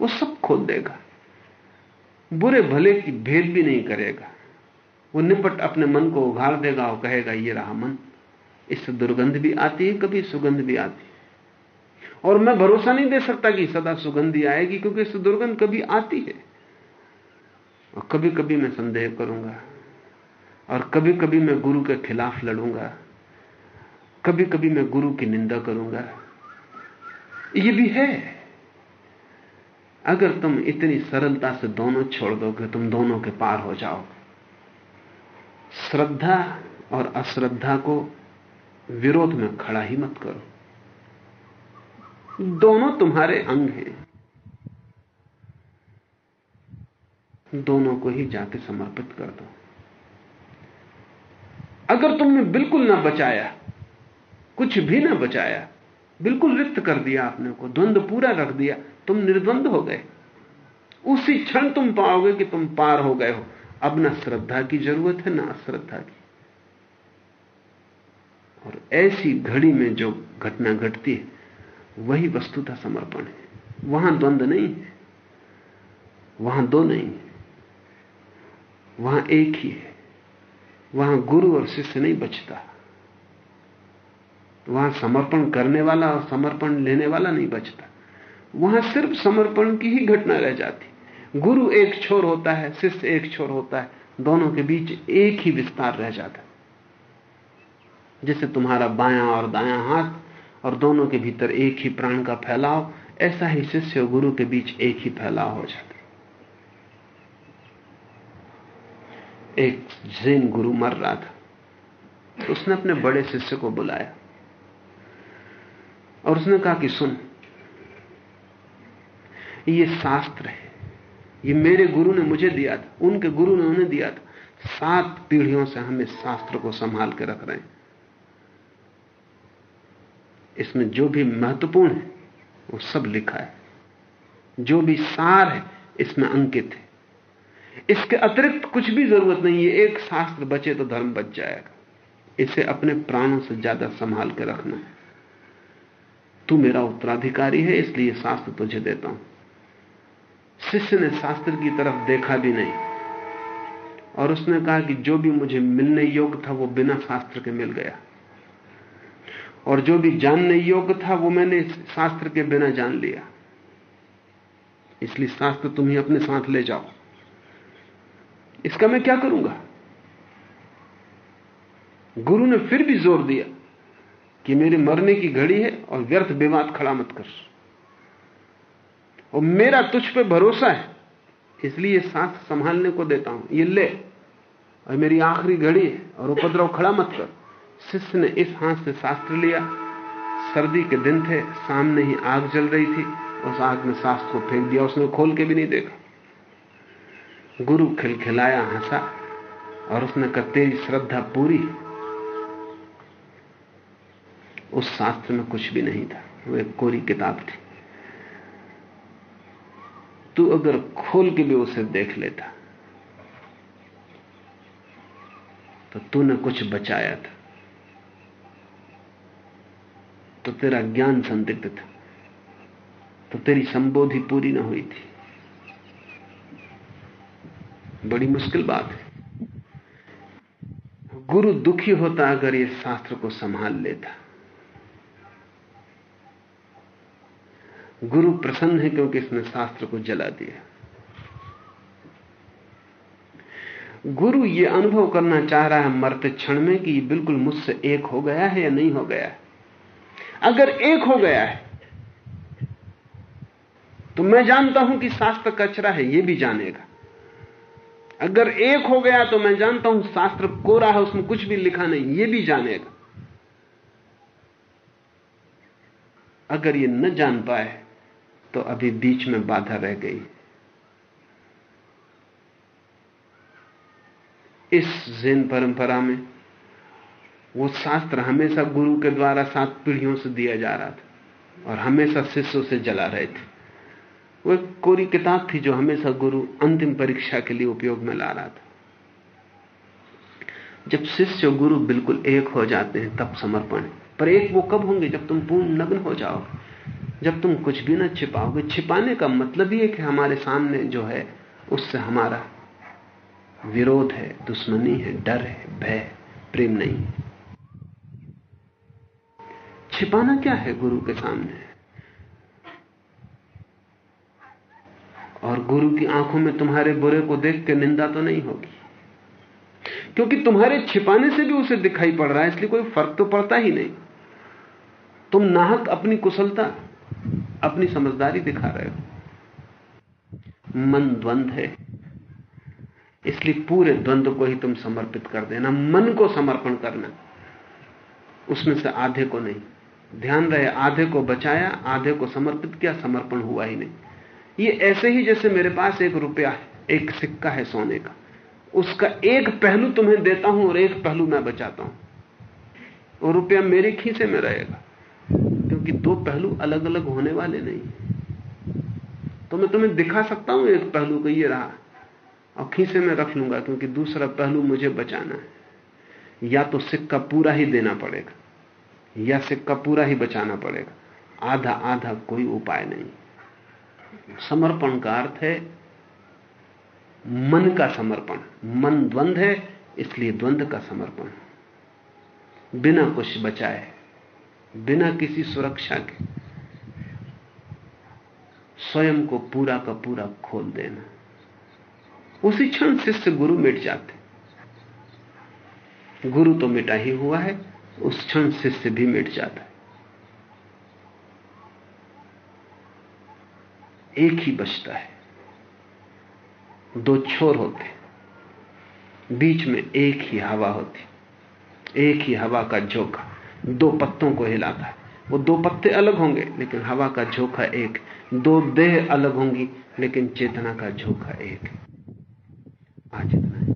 वो सब खोल देगा। बुरे भले की भेद भी नहीं करेगा। वो निपट अपने मन को उघाड़ देगा और कहेगा, ये रहा मन। इससे दुर्गंध भी आती है, कभी सुगंध भी आती है। और मैं भरोसा नहीं दे सकता कि सदा सुगंधी आएगी, क्योंकि इससे दुर्गंध कभी आती है। और कभी कभी मैं संदेह करूँगा, और कभी कभी मैं गुरु के खिलाफ लड़ूँगा कभी कभी मैं गुरु की निंदा करूँगा। ये भी है। अगर तुम इतनी सरलता से दोनों छोड़ दोगे, तुम दोनों के पार हो जाओगे श्रद्धा और अश्रद्धा को विरोध में खड़ा ही मत करो। दोनों तुम्हारे अंग हैं। दोनों को ही जाके समर्पित कर दो। अगर तुमने बिल्कुल ना बचाया, कुछ भी ना बचाया, बिल्कुल रिक्त कर दिया आपने को द्वंद्व पूरा रख दिया तुम निर्द्वंद हो गए। उसी क्षण तुम पाओगे कि तुम पार हो गए हो। अब ना श्रद्धा की ज़रूरत है, ना अश्रद्धा की। और ऐसी घड़ी में जो घटना घटती है, वही वस्तुता समर्पण है। वहाँ द्वंद्व नहीं है। वहाँ दो नहीं है। वहाँ एक ही है। वहाँ गुरु और शिष्य नहीं बचता। वहाँ समर्पण करने वाला और समर्पण लेने वाला नहीं बचता। वहाँ सिर्फ़ समर्पण की ही घटना रह जाती। गुरु एक छोर होता है, शिष्य एक छोर होता है, दोनों के बीच एक ही विस्तार रह जाता है। जैसे तुम्हारा बायां और दायां हाथ और दोनों के भीतर एक ही प्राण का फैलाव, ऐसा ही शिष्य और गुरु के बीच एक ही फैलाव हो जाता एक जैन गुरु मर रहा था तो उसने अपने बड़े शिष्य को बुलाया और उसने कहा कि सुन ये शास्त्र है। ये मेरे गुरु ने मुझे दिया था। उनके गुरु ने उन्हें दिया था। सात पीढ़ियों से हम इस शास्त्र को संभाल के रख रहे हैं। इसमें जो भी महत्वपूर्ण है, वो सब लिखा है। जो भी सार है, इसमें अंकित है। इसके अतिरिक्त कुछ भी ज़रूरत नहीं है। एक शास्त्र बचे तो धर्म बच जाएगा। इसे अपने प्राणों से ज़्यादा संभाल के रखना है। तू मेरा उत्तराधिकारी है, इसलिए शास्त्र तुझे देता हूँ। शिष्य ने शास्त्र की तरफ़ देखा भी नहीं। और उसने कहा कि जो भी मुझे मिलने योग्य था, वो बिना शास्त्र के मिल गया। और जो भी जानने योग्य था, वो मैंने शास्त्र के बिना जान लिया। इसलिए शास्त्र तुम ही अपने साथ ले जाओ। इसका मैं क्या करूँगा? गुरु ने फिर भी ज़ोर दिया कि मेरे मरने की घड़ी है और व्यर्थ विवाद खड़ा मत कर। और मेरा तुझ पे भरोसा है, इसलिए शास्त्र संभालने को देता हूँ। ये ले। और मेरी आखिरी घड़ी है, और उपद्रव खड़ा मत कर। शिष्य ने इस हाथ से शास्त्र लिया। सर्दी के दिन थे, सामने ही आग जल रही थी, उस आग में शास्त्र को फेंक दिया, उसने खोल के भी नहीं देखा। गुरु खिलखिलाया, हंसा, और उसने कहा, तेरी श्रद्धा पूरी उस शास्त्र में कुछ भी नहीं था, वो एक कोरी किताब थी। तू अगर खोल के भी उसे देख लेता तो तूने कुछ बचाया था। तो तेरा ज्ञान संदिग्ध था तो तेरी संबोधि पूरी ना हुई थी। बड़ी मुश्किल बात है। गुरु दुखी होता अगर ये शास्त्र को संभाल लेता। गुरु प्रसन्न है क्योंकि इसने शास्त्र को जला दिया। गुरु ये अनुभव करना चाह रहा है मरते क्षण में कि बिल्कुल मुझसे एक हो गया है या नहीं हो गया है। अगर एक हो गया है तो मैं जानता हूँ कि शास्त्र कचरा है, ये भी जानेगा। अगर एक हो गया तो मैं जानता हूँ शास्त्र कोरा है, उसमें कुछ भी लिखा नहीं, ये भी जानेगा। अगर ये न जान पाए तो अभी बीच में बाधा रह गई। इस जैन परंपरा में वो शास्त्र हमेशा गुरु के द्वारा सात पीढ़ियों से दिया जा रहा था और हमेशा शिष्यों से जला रहे थे। वो एक कोरी किताब थी जो हमेशा गुरु अंतिम परीक्षा के लिए उपयोग में ला रहा था। जब शिष्य गुरु बिल्कुल एक हो जाते हैं, तब समर्पण पर एक वो कब होंगे जब तुम पूर्ण नग्न हो जाओगे? जब तुम कुछ भी ना छिपाओगे, छिपाने का मतलब ही है कि हमारे सामने जो है, उससे हमारा विरोध है, दुश्मनी है, डर है, भय, प्रेम नहीं। है छिपाना क्या है गुरु के सामने? और गुरु की आँखों में तुम्हारे बुरे को देख के निंदा तो नहीं होगी? क्योंकि तुम्हारे छिपाने से भी उसे दिखाई पड़ रहा है, इसलिए कोई फ़र्क तो पड़ता ही नहीं। तुम नाहक अपनी कुशलता अपनी समझदारी दिखा रहे हो। मन द्वंद है। इसलिए पूरे द्वंद्व को ही तुम समर्पित कर देना। मन को समर्पण करना। उसमें से आधे को नहीं। ध्यान रहे, आधे को बचाया, आधे को समर्पित किया, समर्पण हुआ ही नहीं। ये ऐसे ही जैसे मेरे पास एक रुपया है, एक सिक्का है सोने का। उसका एक पहलू तुम्हें देता हूँ और एक पहलू मैं बचाता हूँ। वो रुपया मेरे खीसे में रहेगा। क्योंकि दो पहलू अलग अलग होने वाले नहीं। तो मैं तुम्हें दिखा सकता हूँ एक पहलू को ये रहा। और खीसे में रख लूँगा क्योंकि दूसरा पहलू मुझे बचाना है। या तो सिक्का पूरा ही देना पड़ेगा, या सिक्का पूरा ही बचाना पड़ेगा। आधा आधा कोई उपाय नहीं। समर्पण का अर्थ है, मन का समर्पण। मन द्वंद है, इसलिए द्वंद का समर्पण। बिना कुछ बचाए। बिना किसी सुरक्षा के। स्वयं को पूरा का पूरा खोल देना। उसी क्षण शिष्य गुरु मिट जाते। गुरु तो मिटा ही हुआ है, उस क्षण शिष्य भी मिट जाता है। एक ही बचता है। दो छोर होते। बीच में एक ही हवा होती। एक ही हवा का झोंका। दो पत्तों को हिलाता है। वो दो पत्ते अलग होंगे, लेकिन हवा का झोंका एक। दो देह अलग होंगी, लेकिन चेतना का झोंका एक। आज इतना है।